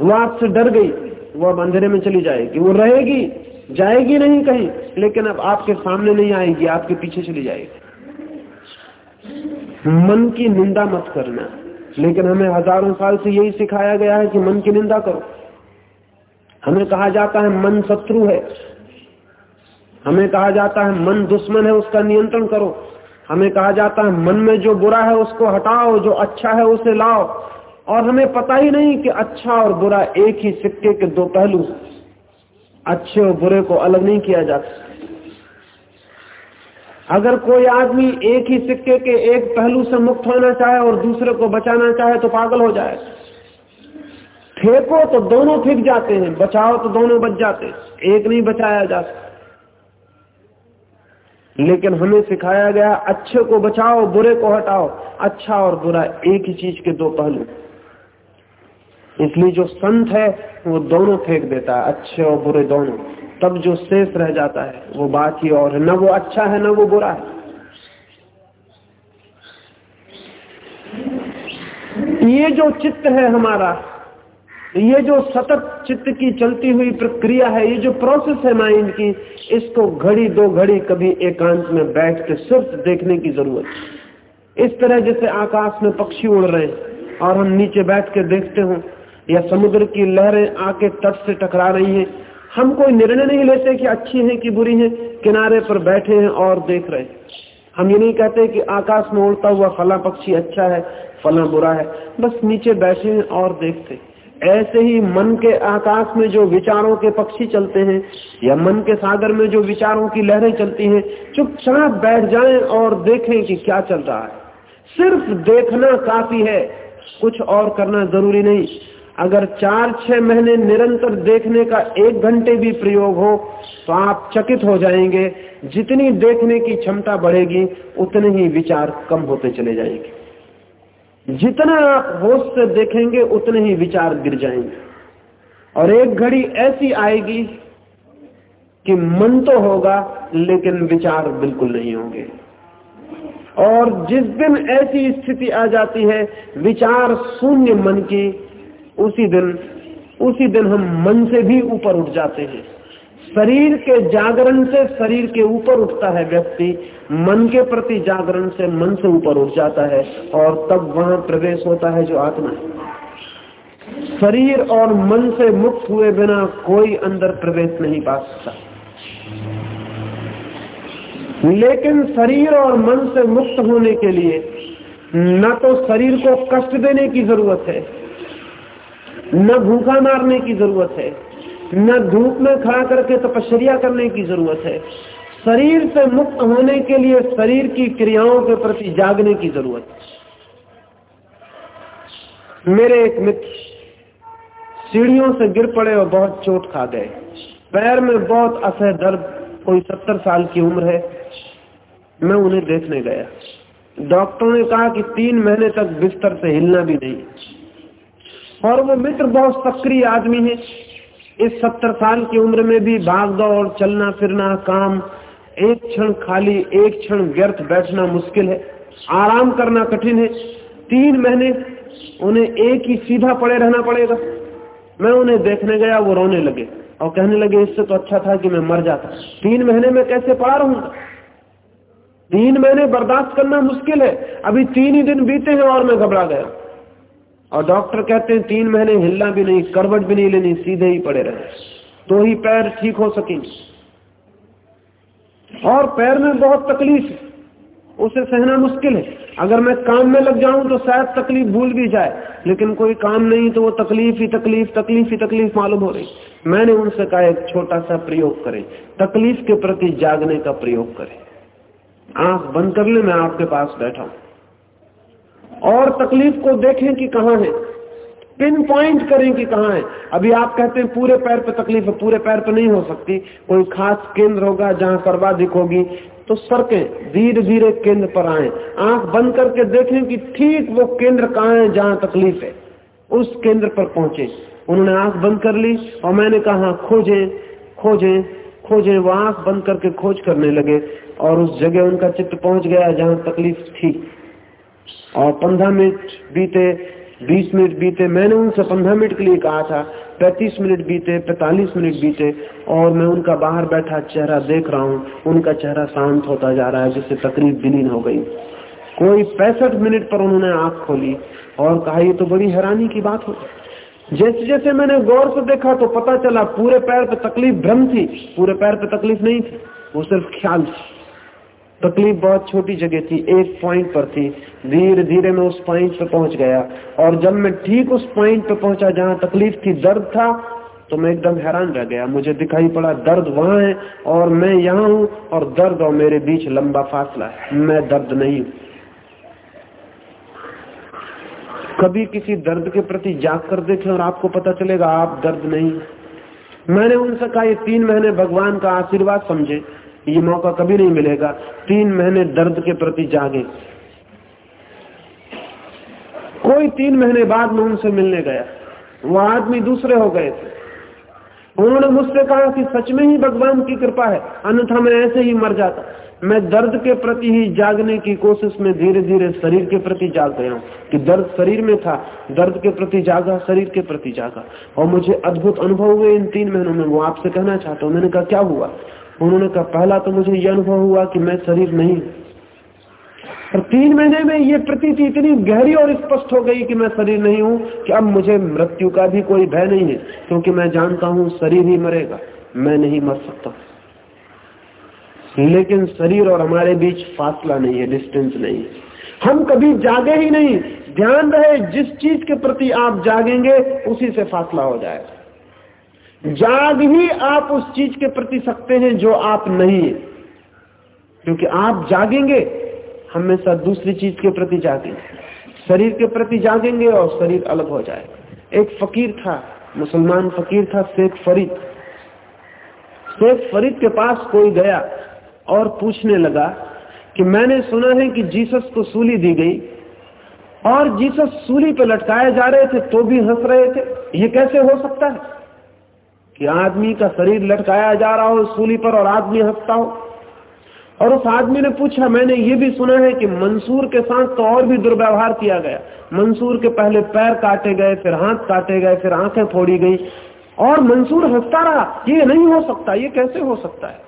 वो आपसे डर गई, वो अब अंधेरे में चली जाएगी। वो रहेगी, जाएगी नहीं कहीं, लेकिन अब आपके सामने नहीं आएगी, आपके पीछे चली जाएगी। मन की निंदा मत करना। लेकिन हमें हज़ारों साल से यही सिखाया गया है कि मन की निंदा करो। हमें कहा जाता है, मन शत्रु है। हमें कहा जाता है, मन दुश्मन है, उसका नियंत्रण करो। हमें कहा जाता है, मन में जो बुरा है, उसको हटाओ, जो अच्छा है, उसे लाओ। और हमें पता ही नहीं कि अच्छा और बुरा एक ही सिक्के के दो पहलू अच्छे और बुरे को अलग नहीं किया जाता अगर कोई आदमी एक ही सिक्के के एक पहलू से मुक्त होना चाहे और दूसरे को बचाना चाहे तो पागल हो जाए। फेंको तो दोनों फेंक जाते हैं, बचाओ तो दोनों बच जाते हैं। एक नहीं बचाया जा सकता। लेकिन हमें सिखाया गया, अच्छे को बचाओ, बुरे को हटाओ अच्छा और बुरा एक ही चीज़ के दो पहलू। इसलिए जो संत है, वो दोनों फेंक देता है, अच्छे और बुरे दोनों। तब जो शेष रह जाता है, वो बात ही और है। न वो अच्छा है, न वो बुरा है। ये जो चित्त है हमारा ये जो सतत चित्त की चलती हुई प्रक्रिया है, ये जो प्रोसेस है माइंड की, इसको घड़ी दो घड़ी कभी एकांत में बैठ के सिर्फ़ देखने की ज़रूरत इस तरह जैसे आकाश में पक्षी उड़ रहे हैं और हम नीचे बैठ के देखते हो, या समुद्र की लहरें आके तट से टकरा रही हैं, हम कोई निर्णय नहीं लेते कि अच्छी है कि बुरी है, किनारे पर बैठे हैं और देख रहे हैं। हम ये नहीं कहते कि आकाश में उड़ता हुआ फला पक्षी अच्छा है, फला बुरा है, बस नीचे बैठे हैं और देखते हैं। ऐसे ही मन के आकाश में जो विचारों के पक्षी चलते हैं, या मन के सागर में जो विचारों की लहरें चलती हैं, चुपचाप बैठ जाएँ और देखें कि क्या चल रहा है। सिर्फ़ देखना काफ़ी है, कुछ और करना ज़रूरी नहीं। अगर चार छह महीने निरंतर देखने का एक घंटे भी प्रयोग हो तो आप चकित हो जाएँगे। जितनी देखने की क्षमता बढ़ेगी, उतने ही विचार कम होते चले जाएँगे। जितना आप होश से देखेंगे, उतने ही विचार गिर जाएँगे। और एक घड़ी ऐसी आएगी कि मन तो होगा, लेकिन विचार बिल्कुल नहीं होंगे। और जिस दिन ऐसी स्थिति आ जाती है, विचार शून्य मन की, उसी दिन उसी दिन हम मन से भी ऊपर उठ जाते हैं। शरीर के जागरण से शरीर के ऊपर उठता है व्यक्ति। मन के प्रति जागरण से मन से ऊपर उठ जाता है और तब वहाँ प्रवेश होता है जो आत्मा है। शरीर और मन से मुक्त हुए बिना कोई अंदर प्रवेश नहीं पा सकता। लेकिन शरीर और मन से मुक्त होने के लिए न तो शरीर को कष्ट देने की ज़रूरत है, न भूखा मारने की ज़रूरत है न धूप में खड़ा करके तपस्या करने की ज़रूरत है। शरीर से मुक्त होने के लिए शरीर की क्रियाओं के प्रति जागने की ज़रूरत है। मेरे एक मित्र सीढ़ियों से गिर पड़े और बहुत चोट खा गए। पैर में बहुत असह दर्द, कोई सत्तर साल की उम्र है। मैं उन्हें देखने गया। डॉक्टर ने कहा कि तीन महीने तक बिस्तर से हिलना भी नहीं। और वो मित्र बहुत सक्रिय आदमी है। इस सत्तर साल की उम्र में भी भाग दौड़, चलना, फिरना, काम, एक क्षण खाली, एक क्षण व्यर्थ बैठना मुश्किल है, आराम करना कठिन है। तीन महीने उन्हें एक ही सीधा पड़े रहना पड़ेगा। मैं उन्हें देखने गया, वो रोने लगे और कहने लगे, इससे तो अच्छा था कि मैं मर जाता। तीन महीने में कैसे पड़ा रहूँगा तीन महीने बर्दाश्त करना मुश्किल है। अभी तीन ही दिन बीते हैं और मैं घबरा गया। और डॉक्टर कहते हैं, तीन महीने हिलना भी नहीं, करवट भी नहीं लेनी, सीधे ही पड़े रहे। तो ही पैर ठीक हो सकेंगे और पैर में बहुत तकलीफ़ है। उसे सहना मुश्किल है। अगर मैं काम में लग जाऊँ तो शायद तकलीफ़ भूल भी जाए। लेकिन कोई काम नहीं तो वो तकलीफ़ ही तकलीफ़ तकलीफ़ ही तकलीफ़ मालूम हो रही। मैंने उनसे कहा, एक छोटा सा प्रयोग करें। तकलीफ़ के प्रति जागने का प्रयोग करें। आँख बंद कर ले, मैं आपके पास बैठा हूँ। और तकलीफ़ को देखें कि कहाँ है। पिन पॉइंट करें कि कहाँ है। अभी आप कहते हैं पूरे पैर पे तकलीफ़ है, पूरे पैर पे नहीं हो सकती। कोई खास केंद्र होगा जहाँ सर्वाधिक होगी तो सरके धीरे धीरे केंद्र पर आए। आँख बंद करके देखें कि ठीक वो केंद्र कहाँ है जहाँ तकलीफ़ है। उस केंद्र पर पहुँचे। उन्होंने आँख बंद कर ली और मैंने कहा खोजे खोजे खोजे। वो आँख बंद करके खोज करने लगे और उस जगह उनका चित्र पहुँच गया जहाँ तकलीफ़ थी। और पंद्रह मिनट बीते, बीस मिनट बीते, मैंने उनसे पंद्रह मिनट के लिए कहा था, पैंतीस मिनट बीते, पैतालीस मिनट बीते, और मैं उनका बाहर बैठा चेहरा देख रहा हूँ, उनका चेहरा शांत होता जा रहा है, जिससे तकलीफ़ विलीन हो गई। कोई पैंसठ मिनट पर उन्होंने आँख खोली और कहा, ये तो बड़ी हैरानी की बात हो जैसे जैसे मैंने गौर से देखा तो पता चला, पूरे पैर पे तकलीफ़ भ्रम थी, पूरे पैर पे तकलीफ़ नहीं थी, वो सिर्फ़ ख्याल थी। तकलीफ़ बहुत छोटी जगह थी, एक पॉइंट पर थी। धीरे धीरे मैं उस पॉइंट पर पहुँच गया। और जब मैं ठीक उस पॉइंट पर पहुँचा जहाँ तकलीफ़ थी, दर्द था तो मैं एकदम हैरान रह गया। मुझे दिखाई पड़ा, दर्द वहाँ है और मैं यहाँ हूँ और दर्द और मेरे बीच लंबा फासला है। मैं दर्द नहीं कभी किसी दर्द के प्रति जाग कर देखें और आपको पता चलेगा, आप दर्द नहीं मैंने उनसे कहा, ये तीन महीने भगवान का आशीर्वाद समझे। ये मौका कभी नहीं मिलेगा। तीन महीने दर्द के प्रति जागे। कोई तीन महीने बाद में उनसे मिलने गया। वो आदमी दूसरे हो गए थे। उन्होंने मुझसे कहा कि सच में ही भगवान की कृपा है, अन्यथा मैं ऐसे ही मर जाता। मैं दर्द के प्रति ही जागने की कोशिश में धीरे धीरे शरीर के प्रति जाग गया हूँ। कि दर्द शरीर में था, दर्द के प्रति जागा, शरीर के प्रति जागा। और मुझे अद्भुत अनुभव हुए इन तीन महीनों में। वो आपसे कहना चाहता हूँ, मैंने कहा, क्या हुआ? उन्होंने कहा, पहला तो मुझे यह अनुभव हुआ कि मैं शरीर नहीं और तीन महीने में ये प्रतीति इतनी गहरी और स्पष्ट हो गई कि मैं शरीर नहीं हूँ कि अब मुझे मृत्यु का भी कोई भय नहीं है, क्योंकि मैं जानता हूँ शरीर ही मरेगा, मैं नहीं मर सकता। लेकिन शरीर और हमारे बीच फासला नहीं है डिस्टेंस नहीं है। हम कभी जागे ही नहीं, ध्यान रहे, जिस चीज़ के प्रति आप जागेंगे, उसी से फासला हो जाएगा। जाग ही आप उस चीज़ के प्रति सकते हैं जो आप नहीं है। क्योंकि आप जागेंगे, हमेशा दूसरी चीज़ के प्रति जागेंगे। शरीर के प्रति जागेंगे और शरीर अलग हो जाएगा। एक फकीर था, मुसलमान फकीर था, शेख फरीद। शेख फरीद के पास कोई गया और पूछने लगा कि मैंने सुना है कि जीसस को सूली दी गई और जीसस सूली पे लटकाए जा रहे थे तो भी हंस रहे थे। ये कैसे हो सकता है? कि आदमी का शरीर लटकाया जा रहा हो सूली पर और आदमी हंसता हो। और उस आदमी ने पूछा, मैंने ये भी सुना है कि मंसूर के साथ तो और भी दुर्व्यवहार किया गया। मंसूर के पहले पैर काटे गए, फिर हाथ काटे गए, फिर आँखें फोड़ी गई। और मंसूर हंसता रहा। ये नहीं हो सकता, ये कैसे हो सकता है?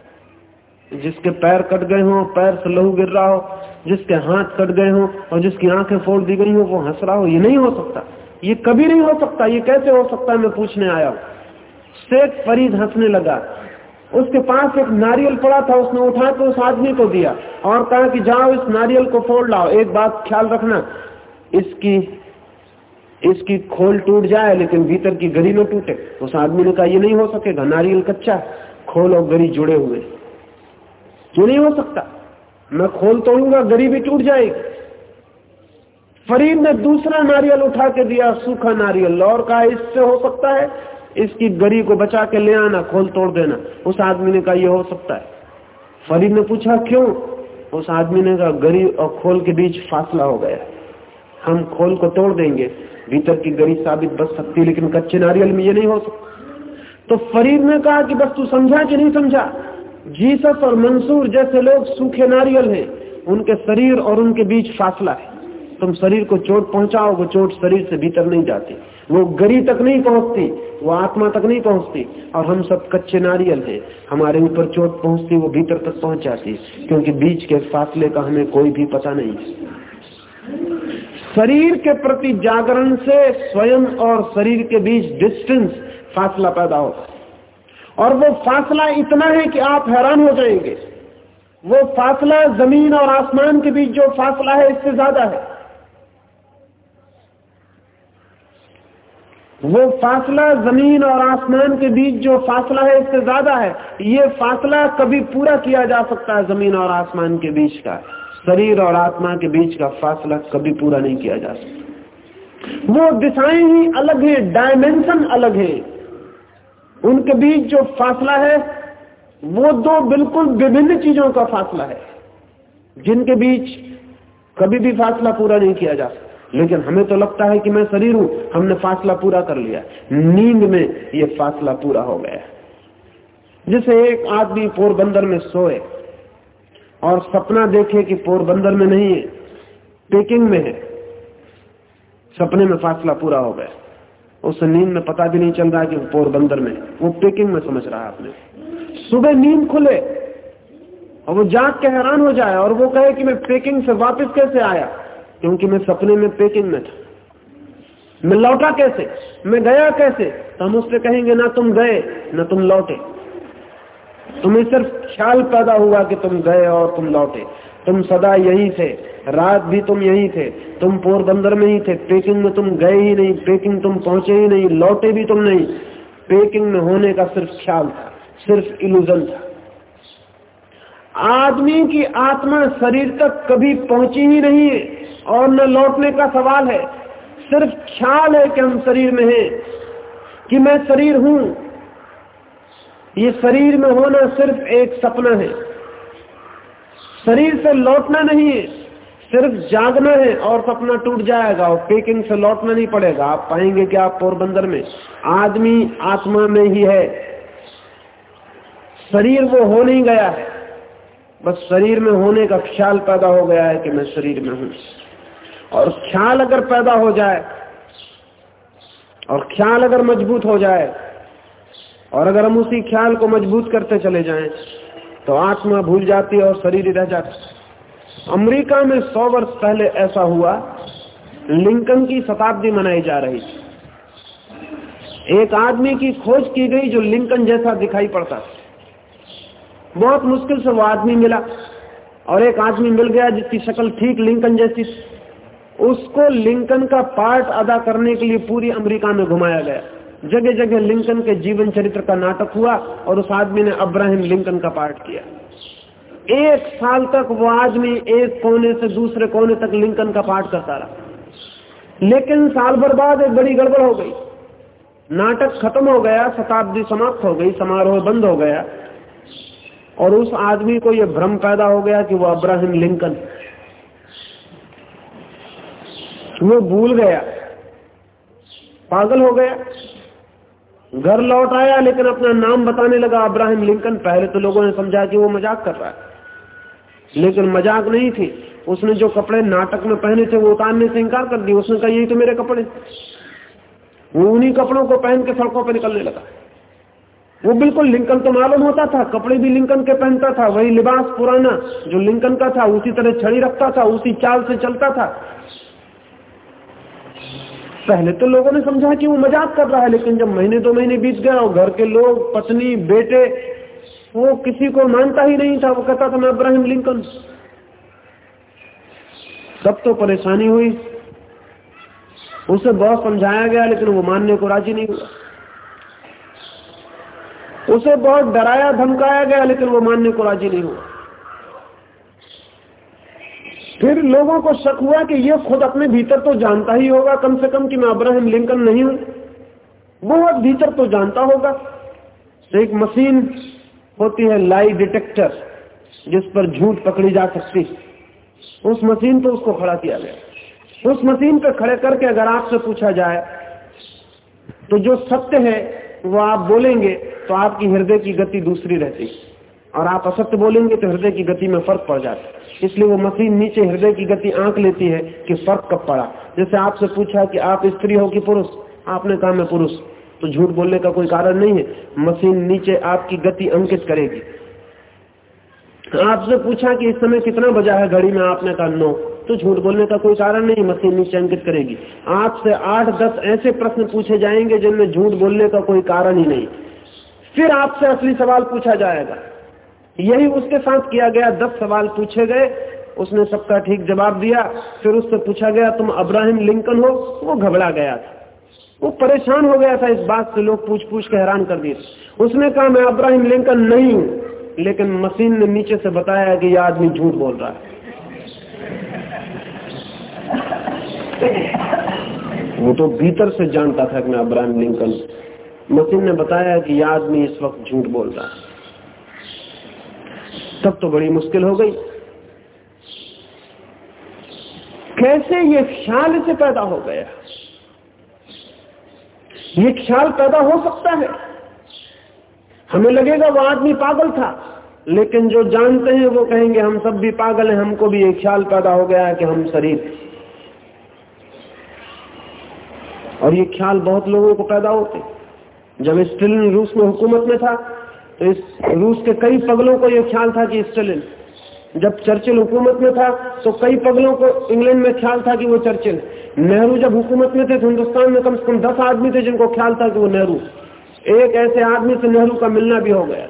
जिसके पैर कट गए हो, पैर से लहू गिर रहा हो, जिसके हाथ कट गए हो और जिसकी आँखें फोड़ दी गई हो, वो हंस रहा हो। ये नहीं हो सकता। ये कभी नहीं हो सकता, ये कैसे हो सकता है, मैं पूछने आया हूँ। शेख फरीद हंसने लगा। उसके पास एक नारियल पड़ा था, उसने उठा के उस आदमी को दिया और कहा कि जाओ, इस नारियल को फोड़ लाओ। एक बात ख्याल रखना, इसकी इसकी खोल टूट जाए, लेकिन भीतर की गरी न टूटे। उस आदमी ने कहा, ये नहीं हो सकेगा, नारियल कच्चा खोल और गरी जुड़े हुए ये नहीं हो सकता, मैं खोल तोड़ूँगा गरी भी टूट जाएगी। फरीद ने दूसरा नारियल उठा के दिया, सूखा नारियल, और कहा, इससे हो सकता है इसकी गरी को बचा के ले आना, खोल तोड़ देना। उस आदमी ने कहा यह हो सकता है। फरीद ने पूछा, क्यों? उस आदमी ने कहा गरी और खोल के बीच फासला हो गया। हम खोल को तोड़ देंगे। भीतर की गरी साबित बच सकती है, लेकिन कच्चे नारियल में ये नहीं हो सकता। तो फरीद ने कहा कि बस तू समझा कि नहीं समझा? जीसस और मंसूर जैसे लोग सूखे नारियल हैं। उनके शरीर और उनके बीच फासला है। तुम शरीर को चोट पहुंचाओ, वो चोट शरीर से भीतर नहीं जाती। वो गरी तक नहीं पहुँचती, वो आत्मा तक नहीं पहुँचती। और हम सब कच्चे नारियल हैं। हमारे ऊपर चोट पहुँचती, वो भीतर तक पहुँच जाती। क्योंकि बीच के फासले का हमें कोई भी पता नहीं। शरीर के प्रति जागरण से स्वयं और शरीर के बीच डिस्टेंस फासला पैदा होता है। और वो फासला इतना है कि आप हैरान हो जाएँगे। वो फासला ज़मीन और आसमान के बीच जो फासला है, इससे ज़्यादा है। वो फासला ज़मीन और आसमान के बीच जो फासला है, इससे ज़्यादा है। ये फासला कभी पूरा किया जा सकता है ज़मीन और आसमान के बीच का। शरीर और आत्मा के बीच का फासला कभी पूरा नहीं किया जा सकता। वो दिशाएँ ही अलग है डायमेंशन अलग है। उनके बीच जो फासला है, वो दो बिल्कुल विभिन्न चीज़ों का फासला है। जिनके बीच कभी भी फासला पूरा नहीं किया जा सकता। लेकिन हमें तो लगता है कि मैं शरीर हूँ, हमने फासला पूरा कर लिया। नींद में ये फासला पूरा हो गया। जैसे एक आदमी पोरबंदर में सोए और सपना देखे कि पोरबंदर में नहीं है, पेकिंग में है, सपने में फासला पूरा हो गया। उसे नींद में पता भी नहीं चल रहा कि पोरबंदर में वो पेकिंग में समझ रहा है आपने सुबह नींद खुले और वो जाग के हैरान हो जाए और वो कहे कि मैं पेकिंग से वापस कैसे आया? क्योंकि मैं सपने में पेकिंग में था। मैं लौटा कैसे? मैं गया कैसे? तो हम उससे कहेंगे, ना तुम गए, ना तुम लौटे। तुम्हें सिर्फ़ ख्याल पैदा हुआ कि तुम गए और तुम लौटे। तुम सदा यही थे, रात भी तुम यही थे, तुम पोरबंदर में ही थे। पेकिंग में तुम गए ही नहीं, पेकिंग तुम पहुँचे ही नहीं, लौटे भी तुम नहीं। पेकिंग में होने का सिर्फ़ ख्याल था, सिर्फ़ इल्यूजन था। आदमी की आत्मा शरीर तक कभी पहुँची ही नहीं है और न लौटने का सवाल है। सिर्फ़ ख्याल है कि हम शरीर में हैं, कि मैं शरीर हूँ। ये शरीर में होना सिर्फ़ एक सपना है। शरीर से लौटना नहीं है सिर्फ़ जागना है और सपना टूट जाएगा और पेकिंग से लौटना नहीं पड़ेगा। आप पाएँगे कि आप पोरबंदर में, आदमी आत्मा में ही है। शरीर वो हो नहीं गया है। बस शरीर में होने का ख्याल पैदा हो गया है कि मैं शरीर में हूँ। और ख्याल अगर पैदा हो जाए, और ख्याल अगर मज़बूत हो जाए, और अगर हम उसी ख्याल को मज़बूत करते चले जाएँ तो आत्मा भूल जाती है और शरीर रह जाता अमेरिका में सौ वर्ष पहले ऐसा हुआ, लिंकन की शताब्दी मनाई जा रही थी। एक आदमी की खोज की गई जो लिंकन जैसा दिखाई पड़ता बहुत मुश्किल से वो आदमी मिला और एक आदमी मिल गया जिसकी शक्ल ठीक लिंकन जैसी। उसको लिंकन का पार्ट अदा करने के लिए पूरी अमेरिका में घुमाया गया। जगह जगह लिंकन के जीवन चरित्र का नाटक हुआ और उस आदमी ने अब्राहिम लिंकन का पार्ट किया। एक साल तक वो आदमी एक कोने से दूसरे कोने तक लिंकन का पाठ करता रहा। लेकिन साल भर बाद एक बड़ी गड़बड़ हो गई। नाटक खत्म हो गया, शताब्दी समाप्त हो गई, समारोह बंद हो गया। और उस आदमी को यह भ्रम पैदा हो गया कि वो अब्राहिम लिंकन वो भूल गया। पागल हो गया। घर लौट आया, लेकिन अपना नाम बताने लगा अब्राहिम लिंकन। पहले तो लोगों ने समझा कि वो मज़ाक कर रहा है। लेकिन मज़ाक नहीं थी। उसने जो कपड़े नाटक में पहने थे, वो उतारने से इनकार कर दिया उसने कहा, यही तो मेरे कपड़े वो उन्हीं कपड़ों को पहन के सड़कों पर निकलने लगा। वो बिल्कुल लिंकन तो मालूम होता था, कपड़े भी लिंकन के पहनता था, वही लिबास पुराना जो लिंकन का था, उसी तरह छड़ी रखता था, उसी चाल से चलता था। पहले तो लोगों ने समझा कि वो मज़ाक कर रहा है, लेकिन जब महीने दो महीने बीत गए और घर के लोग, पत्नी, बेटे, वो किसी को मानता ही नहीं था, वो कहता था, मैं अब्राहिम लिंकन। तब तो परेशानी हुई। उसे बहुत समझाया गया, लेकिन वो मानने को राज़ी नहीं हुआ। उसे बहुत डराया, धमकाया गया, लेकिन वो मानने को राज़ी नहीं हुआ। फिर लोगों को शक हुआ कि ये खुद अपने भीतर तो जानता ही होगा, कम से कम कि मैं अब्राहम लिंकन नहीं हूँ। बहुत भीतर तो जानता होगा। एक मशीन होती है लाई डिटेक्टर, जिस पर झूठ पकड़ी जा सकती उस मशीन पर उसको खड़ा किया गया। उस मशीन पर खड़े करके अगर आपसे पूछा जाए तो जो सत्य है वो आप बोलेंगे तो आपकी हृदय की गति दूसरी रहती और आप असत्य बोलेंगे तो हृदय की गति में फ़र्क पड़ जाता है। इसलिए वो मशीन नीचे हृदय की गति आंक लेती है कि फ़र्क कब पड़ा। जैसे आपसे पूछा कि आप स्त्री हो कि पुरुष? आपने कहा, मैं पुरुष तो झूठ बोलने का कोई कारण नहीं है। मशीन नीचे आपकी गति अंकित करेगी। आपसे पूछा कि इस समय कितना बजा है घड़ी में आपने कहा, नौ। तो झूठ बोलने का कोई कारण नहीं मशीन नीचे अंकित करेगी। आपसे आठ, दस ऐसे प्रश्न पूछे जाएँगे जिनमें झूठ बोलने का कोई कारण ही नहीं। फिर आपसे असली सवाल पूछा जाएगा। यही उसके साथ किया गया, दस सवाल पूछे गए। उसने सबका ठीक जवाब दिया। फिर उससे पूछा गया, तुम अब्राहिम लिंकन हो? वो घबरा गया था। वो परेशान हो गया था इस बात से। लोग पूछ पूछ के हैरान कर दिए। उसने कहा, मैं अब्राहिम लिंकन नहीं हूँ। लेकिन मशीन ने नीचे से बताया कि यह आदमी झूठ बोल रहा है। वो तो भीतर से जानता था कि मैं अब्राहिम लिंकन। मशीन ने बताया कि यह आदमी इस वक्त झूठ बोल रहा है। तब तो बड़ी मुश्किल हो गई। कैसे ये ख्याल से पैदा हो गया? ये ख्याल पैदा हो सकता है? हमें लगेगा वो आदमी पागल था, लेकिन जो जानते हैं वो कहेंगे, हम सब भी पागल हैं, हमको भी ये ख्याल पैदा हो गया है कि हम शरीर और ये ख्याल बहुत लोगों को पैदा होते जब स्टेलिन रूस में हुकूमत में था तो इस रूस के कई पगलों को यह ख्याल था कि स्टेलिन। जब चर्चिल हुकूमत में था तो कई पगलों को इंग्लैंड में ख्याल था कि वो चर्चिल। नेहरू जब हुकूमत में थे तो हिंदुस्तान में कम से कम दस आदमी थे जिनको ख्याल था कि वो नेहरू। एक ऐसे आदमी से नेहरू का मिलना भी हो गया।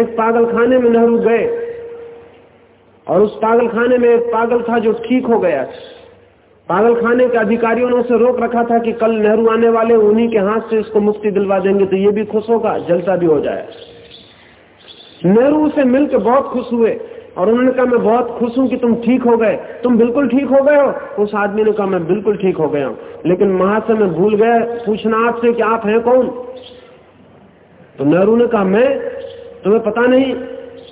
एक पागल खाने में नेहरू गए और उस पागल खाने में एक पागल था जो ठीक हो गया। पागल खाने के अधिकारियों ने उसे रोक रखा था कि कल नेहरू आने वाले, उन्हीं के हाथ से इसको मुक्ति दिलवा देंगे तो ये भी खुश होगा, जलसा भी हो जाए। नेहरू उसे मिलकर बहुत खुश हुए। और उन्होंने कहा, मैं बहुत खुश हूँ कि तुम ठीक हो गए। तुम बिल्कुल ठीक हो गए हो? उस आदमी ने कहा, मैं बिल्कुल ठीक हो गया हूँ। लेकिन महाशय में भूल गए पूछना आपसे कि आप हैं कौन? तो नेहरू ने कहा, मैं? तुम्हें पता नहीं?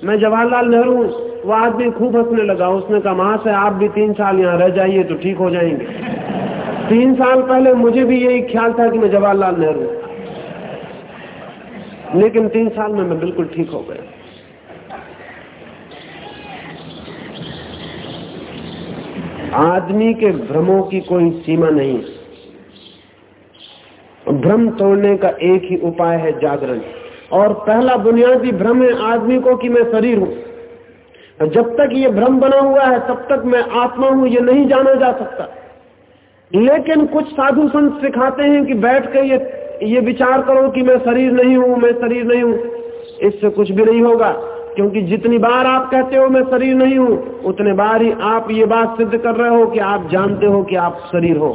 मैं जवाहरलाल नेहरू हूँ। वो आदमी खूब हंसने लगा। उसने कहा से आप भी तीन साल यहाँ रह जाइए तो ठीक हो जाएँगे। तीन साल पहले मुझे भी यही ख्याल था कि मैं जवाहरलाल नेहरू लेकिन तीन साल में मैं बिल्कुल ठीक हो गया। आदमी के भ्रमों की कोई सीमा नहीं। भ्रम तोड़ने का एक ही उपाय है जागरण। और पहला बुनियादी भ्रम है आदमी को कि मैं शरीर हूँ। जब तक ये भ्रम बना हुआ है, तब तक मैं आत्मा हूँ, ये नहीं जाना जा सकता। लेकिन कुछ साधु संत सिखाते हैं कि बैठ कर ये ये विचार करो कि मैं शरीर नहीं हूँ, मैं शरीर नहीं हूँ। इससे कुछ भी नहीं होगा। क्योंकि जितनी बार आप कहते हो मैं शरीर नहीं हूँ, उतने बार ही आप ये बात सिद्ध कर रहे हो कि आप जानते हो कि आप शरीर हो।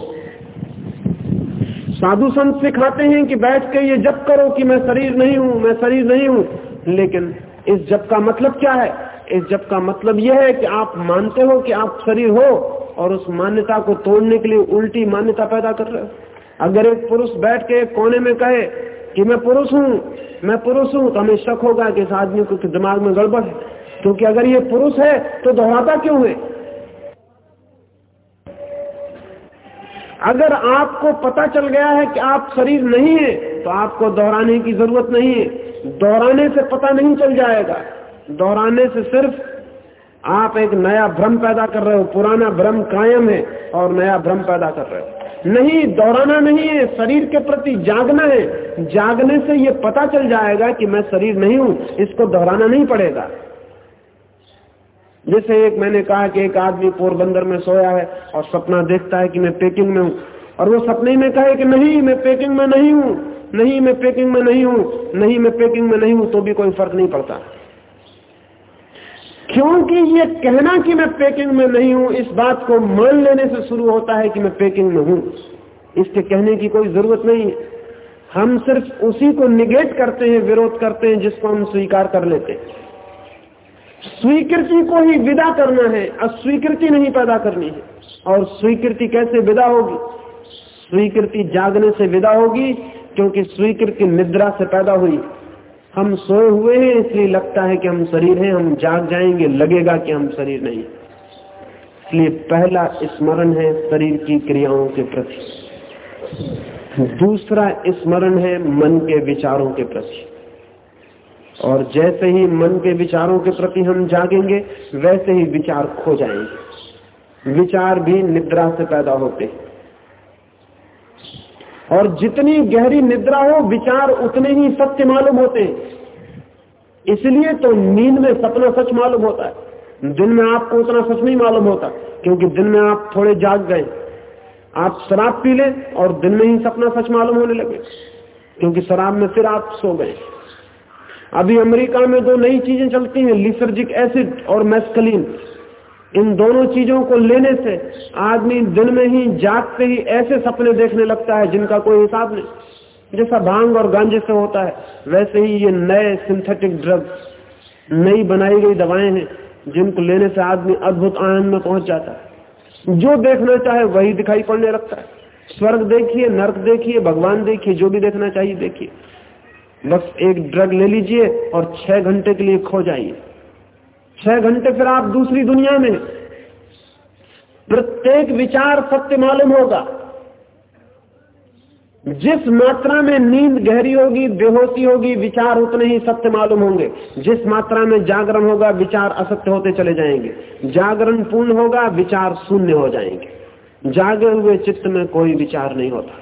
साधु संत सिखाते हैं कि बैठ के ये जब करो कि मैं शरीर नहीं हूँ, मैं शरीर नहीं हूँ। लेकिन इस जब का मतलब क्या है? इस जब का मतलब यह है कि आप मानते हो कि आप शरीर हो और उस मान्यता को तोड़ने के लिए उल्टी मान्यता पैदा कर रहे हो। अगर एक पुरुष बैठ के कोने में कहे कि मैं पुरुष हूँ, मैं पुरुष हूँ तो हमें शक होगा कि इस आदमी को दिमाग में गड़बड़ है। क्योंकि अगर ये पुरुष है तो दोहराता क्यों है? अगर आपको पता चल गया है कि आप शरीर नहीं है तो आपको दोहराने की ज़रूरत नहीं है। दोहराने से पता नहीं चल जाएगा। दोहराने से सिर्फ़ आप एक नया भ्रम पैदा कर रहे हो, पुराना भ्रम कायम है और नया भ्रम पैदा कर रहे हो। नहीं दोहराना नहीं है, शरीर के प्रति जागना है। जागने से यह पता चल जाएगा कि मैं शरीर नहीं हूँ, इसको दोहराना नहीं पड़ेगा। जैसे एक मैंने कहा कि एक आदमी पोरबंदर में सोया है और सपना देखता है कि मैं पेकिंग में हूँ, और वो सपने में कहे कि नहीं, मैं पेकिंग में नहीं हूँ, नहीं, मैं पेकिंग में नहीं हूँ, नहीं, मैं पेकिंग में नहीं हूँ तो भी कोई फ़र्क नहीं पड़ता। क्योंकि ये कहना कि मैं पैकिंग में नहीं हूँ, इस बात को मान लेने से शुरू होता है कि मैं पैकिंग में हूँ। इसके कहने की कोई ज़रूरत नहीं हम सिर्फ़ उसी को निगेट करते हैं, विरोध करते हैं, जिसको हम स्वीकार कर लेते हैं। स्वीकृति को ही विदा करना है, अस्वीकृति नहीं पैदा करनी है। और स्वीकृति कैसे विदा होगी? स्वीकृति जागने से विदा होगी, क्योंकि स्वीकृति निद्रा से पैदा हुई। हम सोए हुए हैं, इसलिए लगता है कि हम शरीर हैं, हम जाग जाएँगे, लगेगा कि हम शरीर नहीं। इसलिए पहला स्मरण है शरीर की क्रियाओं के प्रति। दूसरा स्मरण है मन के विचारों के प्रति। और जैसे ही मन के विचारों के प्रति हम जागेंगे, वैसे ही विचार खो जाएँगे। विचार भी निद्रा से पैदा होते हैं। और जितनी गहरी निद्रा हो, विचार उतने ही सत्य मालूम होते हैं। इसलिए तो नींद में सपना सच मालूम होता है। दिन में आपको उतना सच नहीं मालूम होता, क्योंकि दिन में आप थोड़े जाग गए। आप शराब पी लें और दिन में ही सपना सच मालूम होने लगे, क्योंकि शराब में फिर आप सो गए। अभी अमेरिका में दो नई चीज़ें चलती हैं, लिसर्जिक एसिड और मैस्कलीन। इन दोनों चीज़ों को लेने से आदमी दिन में ही जागते ही ऐसे सपने देखने लगता है जिनका कोई हिसाब नहीं। जैसा भाँग और गांजे से होता है, वैसे ही ये नए सिंथेटिक ड्रग्स नई बनाई गई दवाएँ हैं, जिनको लेने से आदमी अद्भुत आनंद में पहुँच जाता है। जो देखना चाहे वही दिखाई पड़ने लगता है। स्वर्ग देखिए, नर्क देखिए, भगवान देखिए, जो भी देखना चाहिए देखिए। बस एक ड्रग ले लीजिए और छह घंटे के लिए खो जाइए। छह घंटे फिर आप दूसरी दुनिया में। प्रत्येक विचार सत्य मालूम होगा। जिस मात्रा में नींद गहरी होगी, बेहोशी होगी, विचार उतने ही सत्य मालूम होंगे। जिस मात्रा में जागरण होगा, विचार असत्य होते चले जाएँगे। जागरण पूर्ण होगा, विचार शून्य हो जाएँगे। जागे हुए चित्त में कोई विचार नहीं होता।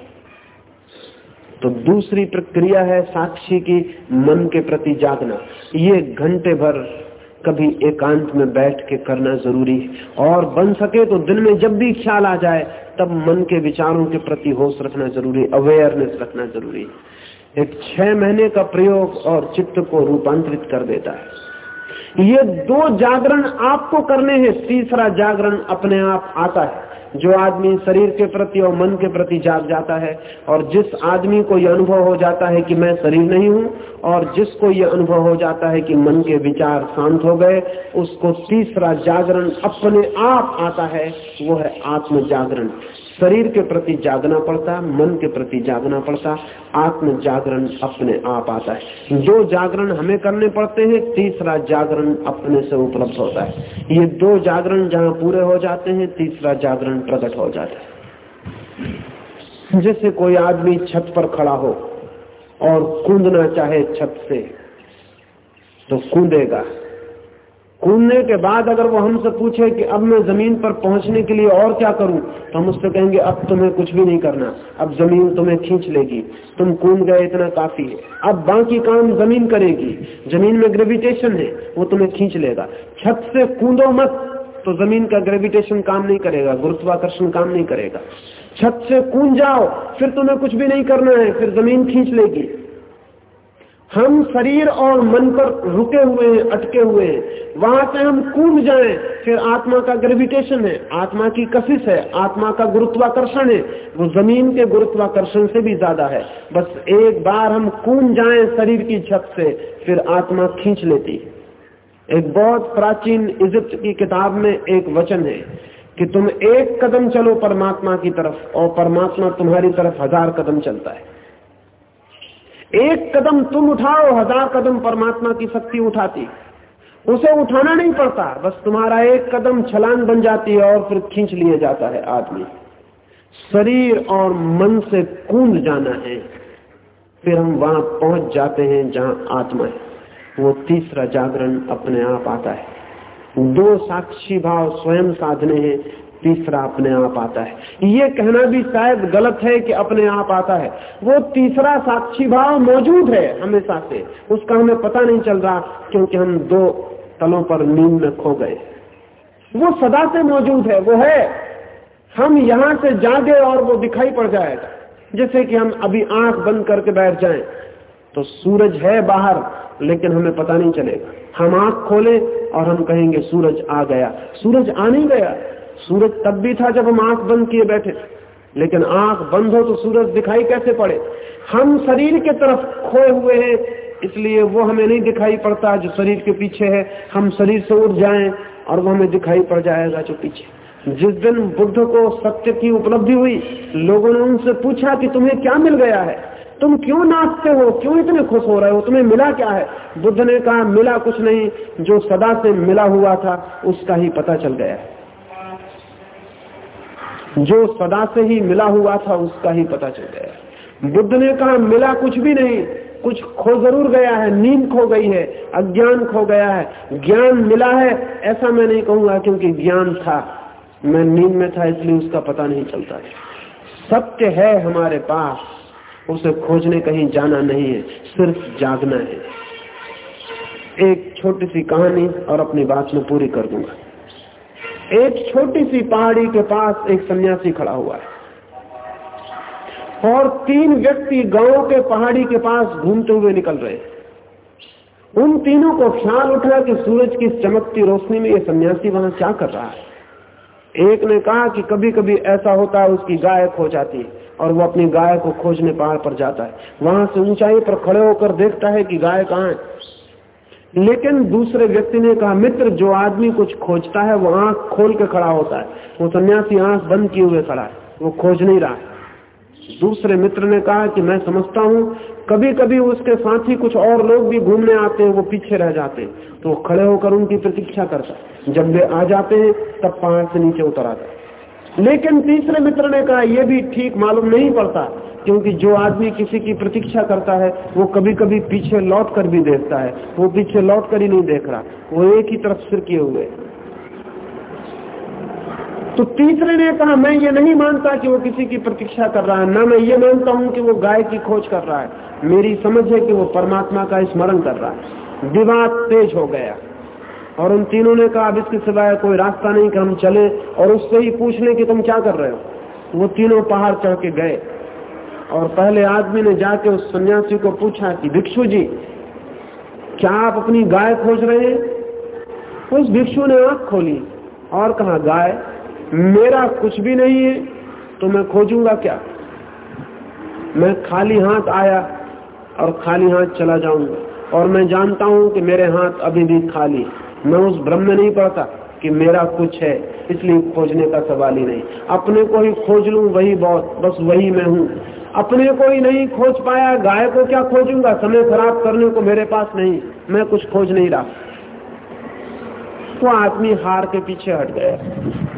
तो दूसरी प्रक्रिया है साक्षी की मन के प्रति जागना। ये घंटे भर कभी एकांत में बैठ के करना ज़रूरी है और बन सके तो दिन में जब भी ख्याल आ जाए, तब मन के विचारों के प्रति होश रखना ज़रूरी अवेयरनेस रखना ज़रूरी। है एक छह महीने का प्रयोग और चित्त को रूपांतरित कर देता है। ये दो जागरण आपको करने हैं, तीसरा जागरण अपने आप आता है। जो आदमी शरीर के प्रति और मन के प्रति जाग जाता है और जिस आदमी को यह अनुभव हो जाता है कि मैं शरीर नहीं हूँ और जिसको यह अनुभव हो जाता है कि मन के विचार शांत हो गए, उसको तीसरा जागरण अपने आप आता है, वो है आत्म जागरण शरीर के प्रति जागना पड़ता, मन के प्रति जागना पड़ता आत्म जागरण अपने आप आता है। दो जागरण हमें करने पड़ते हैं, तीसरा जागरण अपने से उपलब्ध होता है। ये दो जागरण जहाँ पूरे हो जाते हैं, तीसरा जागरण प्रकट हो जाता है। जैसे कोई आदमी छत पर खड़ा हो और कूदना चाहे छत से तो कूदेगा। कूदने के बाद अगर वो हमसे पूछे कि अब मैं ज़मीन पर पहुँचने के लिए और क्या करूँ तो हम उससे कहेंगे, अब तुम्हें कुछ भी नहीं करना, अब ज़मीन तुम्हें खींच लेगी, तुम कूद गए इतना काफ़ी है, अब बाकी काम ज़मीन करेगी, ज़मीन में ग्रेविटेशन है, वो तुम्हें खींच लेगा। छत से कूदो मत तो ज़मीन का ग्रेविटेशन काम नहीं करेगा, गुरुत्वाकर्षण काम नहीं करेगा। छत से कूद जाओ, फिर तुम्हें कुछ भी नहीं करना है, फिर ज़मीन खींच लेगी। हम शरीर और मन पर रुके हुए हैं अटके हुए हैं वहाँ से हम कूद जाएँ, फिर आत्मा का ग्रेविटेशन है, आत्मा की कशिश है, आत्मा का गुरुत्वाकर्षण है, वो ज़मीन के गुरुत्वाकर्षण से भी ज़्यादा है। बस एक बार हम कूद जाएँ शरीर की छत से, फिर आत्मा खींच लेती है। एक बहुत प्राचीन इजिप्ट की किताब में एक वचन है कि तुम एक कदम चलो परमात्मा की तरफ़, और परमात्मा तुम्हारी तरफ़ हज़ार कदम चलता है। एक कदम तुम उठाओ, हज़ार कदम परमात्मा की शक्ति उठाती। उसे उठाना नहीं पड़ता, बस तुम्हारा एक कदम छलांग बन जाती है और फिर खींच लिया जाता है आदमी। शरीर और मन से कूद जाना है, फिर हम वहाँ पहुँच जाते हैं जहाँ आत्मा है। वो तीसरा जागरण अपने आप आता है। दो साक्षी भाव स्वयं साधने हैं तीसरा अपने आप आता है। ये कहना भी शायद गलत है कि अपने आप आता है। वो तीसरा साक्षी भाव मौजूद है हमेशा से। उसका हमें पता नहीं चल रहा क्योंकि हम दो तलों पर नींद में खो गए। वो सदा से मौजूद है, वो है। हम यहाँ से जागे और वो दिखाई पड़ जाएगा जैसे कि हम अभी आँख बंद करके बैठ जाएँ तो सूरज है बाहर, लेकिन हमें पता नहीं चलेगा। हम आँख खोले और हम कहेंगे, सूरज आ गया। सूरज आ नहीं गया। सूरज तब भी था जब हम आँख बंद किए बैठे लेकिन आँख बंद हो तो सूरज दिखाई कैसे पड़े? हम शरीर के तरफ़ खोए हुए हैं, इसलिए वो हमें नहीं दिखाई पड़ता जो शरीर के पीछे है। हम शरीर से उठ जाएँ और वो हमें दिखाई पड़ जाएगा जो पीछे। जिस दिन बुद्ध को सत्य की उपलब्धि हुई, लोगों ने उनसे पूछा कि तुम्हें क्या मिल गया है? तुम क्यों नाचते हो? क्यों इतने खुश हो रहे हो? तुम्हें मिला क्या है? बुद्ध ने कहा, मिला कुछ नहीं। जो सदा से मिला हुआ था, उसका ही पता चल गया है। जो सदा से ही मिला हुआ था, उसका ही पता चल गया। बुद्ध ने कहा, मिला कुछ भी नहीं, कुछ खो ज़रूर गया है, नींद खो गई है, अज्ञान खो गया है। ज्ञान मिला है, ऐसा मैं नहीं कहूँगा क्योंकि ज्ञान था। मैं नींद में था, इसलिए उसका पता नहीं चलता सत्य है हमारे पास, उसे खोजने कहीं जाना नहीं है, सिर्फ़ जागना है। एक छोटी सी कहानी और अपनी बात में पूरी कर दूँगा। एक छोटी सी पहाड़ी के पास एक सन्यासी खड़ा हुआ है। और तीन व्यक्ति गाँव के पहाड़ी के पास घूमते हुए निकल रहे उन तीनों को ख्याल उठा कि सूरज की चमकती रोशनी में ये सन्यासी वहाँ क्या कर रहा है। एक ने कहा कि कभी कभी ऐसा होता है, उसकी गाय खो जाती है और वो अपनी गाय को खोजने पहाड़ पर जाता है। वहाँ से ऊंचाई पर खड़े होकर देखता है कि गाय कहाँ है। लेकिन दूसरे व्यक्ति ने कहा, मित्र, जो आदमी कुछ खोजता है, वो आँख खोल के खड़ा होता है। वो सन्यासी आँख बंद किए हुए खड़ा है। वो खोज नहीं रहा है। दूसरे मित्र ने कहा कि, मैं समझता हूँ कभी कभी उसके साथ ही कुछ और लोग भी घूमने आते हैं, वो पीछे रह जाते हैं। तो खड़े होकर उनकी प्रतीक्षा करता जब वे आ जाते हैं, तब पहाड़ से नीचे उतर आता लेकिन तीसरे मित्र ने कहा यह भी ठीक मालूम नहीं पड़ता क्योंकि जो आदमी किसी की प्रतीक्षा करता है, वो कभी कभी पीछे लौट कर भी देखता है। वो पीछे लौट कर ही नहीं देख रहा। वो एक ही तरफ़ सिर किए हुए। तो तीसरे ने कहा, मैं ये नहीं मानता कि वो किसी की प्रतीक्षा कर रहा है। ना मैं ये मानता हूँ कि वो गाय की खोज कर रहा है। मेरी समझ है कि वो परमात्मा का स्मरण कर रहा है। विवाद तेज हो गया। और उन तीनों ने कहा, अब इसके सिवाय कोई रास्ता नहीं कि हम चले और उससे ही पूछ ले कि तुम क्या कर रहे हो? वो तीनों पहाड़ चढ़ के गए। और पहले आदमी ने जाके उस सन्यासी को पूछा कि, भिक्षु जी, क्या आप अपनी गाय खोज रहे हैं? उस भिक्षु ने आँख खोली और कहा, गाय, मेरा कुछ भी नहीं है तो मैं खोजूँगा क्या? मैं खाली हाथ आया और खाली हाथ चला जाऊँगा। और मैं जानता हूँ कि मेरे हाथ अभी भी खाली मैं उस भ्रम में नहीं पड़ता कि मेरा कुछ है, इसलिए खोजने का सवाल ही नहीं। अपने को ही खोज लू, वही बहुत, बस वही मैं हूँ। अपने को ही नहीं खोज पाया, गाय को क्या खोजूँगा? समय खराब करने को मेरे पास नहीं, मैं कुछ खोज नहीं रहा। तो आदमी हार के पीछे हट गया।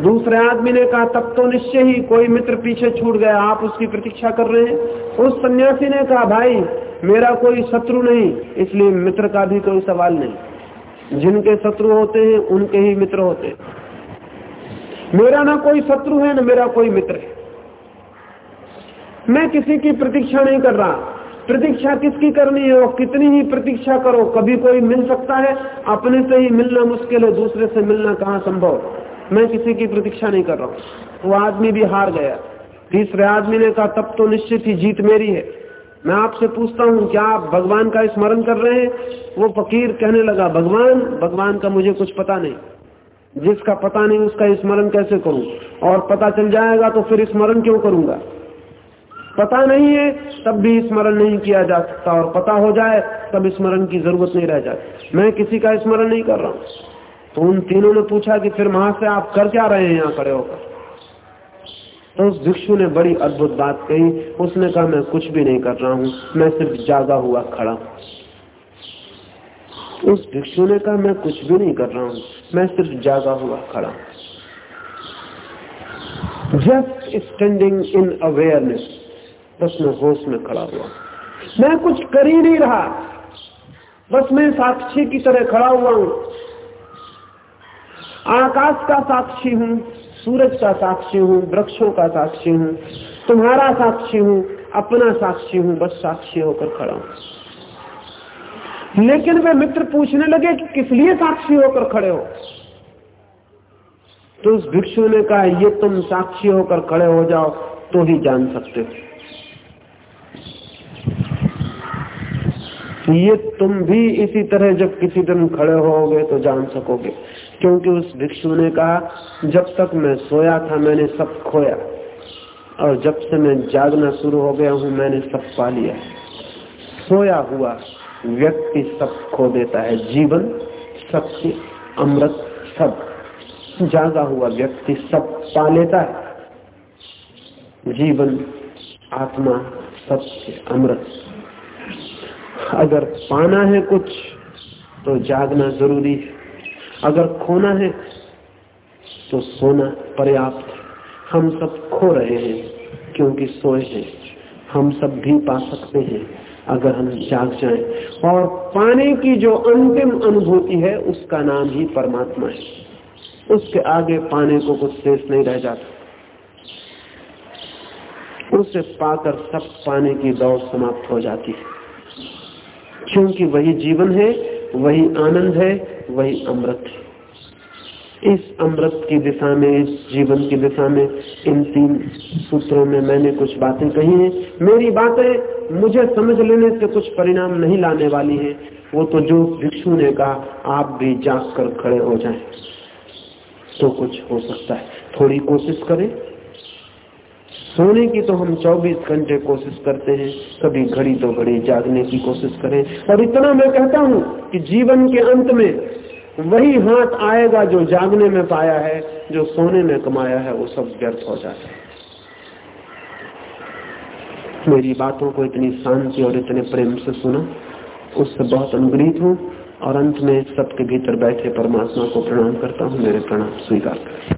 दूसरे आदमी ने कहा, तब तो निश्चय ही कोई मित्र पीछे छूट गया, आप उसकी प्रतीक्षा कर रहे हैं। उस सन्यासी ने कहा, भाई, मेरा कोई शत्रु नहीं, इसलिए मित्र का भी कोई सवाल नहीं। जिनके शत्रु होते हैं, उनके ही मित्र होते हैं। मेरा ना कोई शत्रु है, ना मेरा कोई मित्र है। मैं किसी की प्रतीक्षा नहीं कर रहा। प्रतीक्षा किसकी करनी है? और कितनी ही प्रतीक्षा करो, कभी कोई मिल सकता है? अपने से ही मिलना मुश्किल है, दूसरे से मिलना कहाँ संभव? मैं किसी की प्रतीक्षा नहीं कर रहा हूँ। वो आदमी भी हार गया। तीसरे आदमी ने कहा, तब तो निश्चित ही जीत मेरी है। मैं आपसे पूछता हूँ, क्या आप भगवान का स्मरण कर रहे हैं? वो फकीर कहने लगा, भगवान भगवान का मुझे कुछ पता नहीं। जिसका पता नहीं, उसका स्मरण कैसे करूँ? और पता चल जाएगा तो फिर स्मरण क्यों करूँगा? पता नहीं है, तब भी स्मरण नहीं किया जा सकता और पता हो जाए, तब स्मरण की ज़रूरत नहीं रह जाती। मैं किसी का स्मरण नहीं कर रहा हूँ। तो उन तीनों ने पूछा कि फिर वहाँ से आप कर क्या रहे हैं, यहाँ खड़े होकर? तो उस भिक्षु ने बड़ी अद्भुत बात कही। उसने कहा, मैं कुछ भी नहीं कर रहा हूँ, मैं सिर्फ़ जागा हुआ खड़ा उस भिक्षु ने कहा, मैं कुछ भी नहीं कर रहा हूँ, मैं सिर्फ़ जागा हुआ खड़ा जस्ट स्टैंडिंग इन अवेयरनेस मैं होश में खड़ा हुआ। मैं कुछ कर ही नहीं रहा। बस मैं साक्षी की तरह खड़ा हुआ हूँ। आकाश का साक्षी हूँ, सूरज का साक्षी हूँ, वृक्षों का साक्षी हूँ, तुम्हारा साक्षी हूँ, अपना साक्षी हूँ, बस साक्षी होकर खड़ा हूँ। लेकिन वे मित्र पूछने लगे कि किस लिए साक्षी होकर खड़े हो? तो उस भिक्षु ने कहा, ये तुम साक्षी होकर खड़े हो जाओ तो ही जान सकते हो। ये तुम भी इसी तरह जब किसी दिन खड़े होगे तो जान सकोगे। क्योंकि उस भिक्षु ने कहा, जब तक मैं सोया था मैंने सब खोया, और जब से मैं जागना शुरू हो गया हूँ मैंने सब पा लिया। सोया हुआ व्यक्ति सब खो देता है। जीवन, सत्य, अमृत सब। जागा हुआ व्यक्ति सब पा लेता है। जीवन, आत्मा, सत्य, अमृत। अगर पाना है कुछ तो जागना ज़रूरी है। अगर खोना है तो सोना पर्याप्त हम सब खो रहे हैं, क्योंकि सोए हैं। हम सब भी पा सकते हैं, अगर हम जाग जाएँ। और पाने की जो अंतिम अनुभूति है, उसका नाम ही परमात्मा है। उसके आगे पाने को कुछ शेष नहीं रह जाता। उसे पाकर सब पाने की दौड़ समाप्त हो जाती है। क्योंकि वही जीवन है, वही आनंद है, वही अमृत है। इस अमृत की दिशा में, इस जीवन की दिशा में, इन तीन सूत्रों में मैंने कुछ बातें कही हैं। मेरी बातें मुझे समझ लेने से कुछ परिणाम नहीं लाने वाली हैं। वो तो जो भिक्षु ने कहा, आप भी जाग कर खड़े हो जाएँ। तो कुछ हो सकता है। थोड़ी कोशिश करें। सोने की तो हम 24 घंटे कोशिश करते हैं, कभी घड़ी तो घड़ी जागने की कोशिश करें। और इतना मैं कहता हूँ कि जीवन के अंत में वही हाथ आएगा जो जागने में पाया है, जो सोने में कमाया है, वो सब व्यर्थ हो जाता है। मेरी बातों को इतनी शांति और इतने प्रेम से सुना, उससे बहुत अनुग्रहित हूँ, और अंत में सबके भीतर बैठे परमात्मा को प्रणाम करता हूँ, मेरे प्रणाम स्वीकार करें।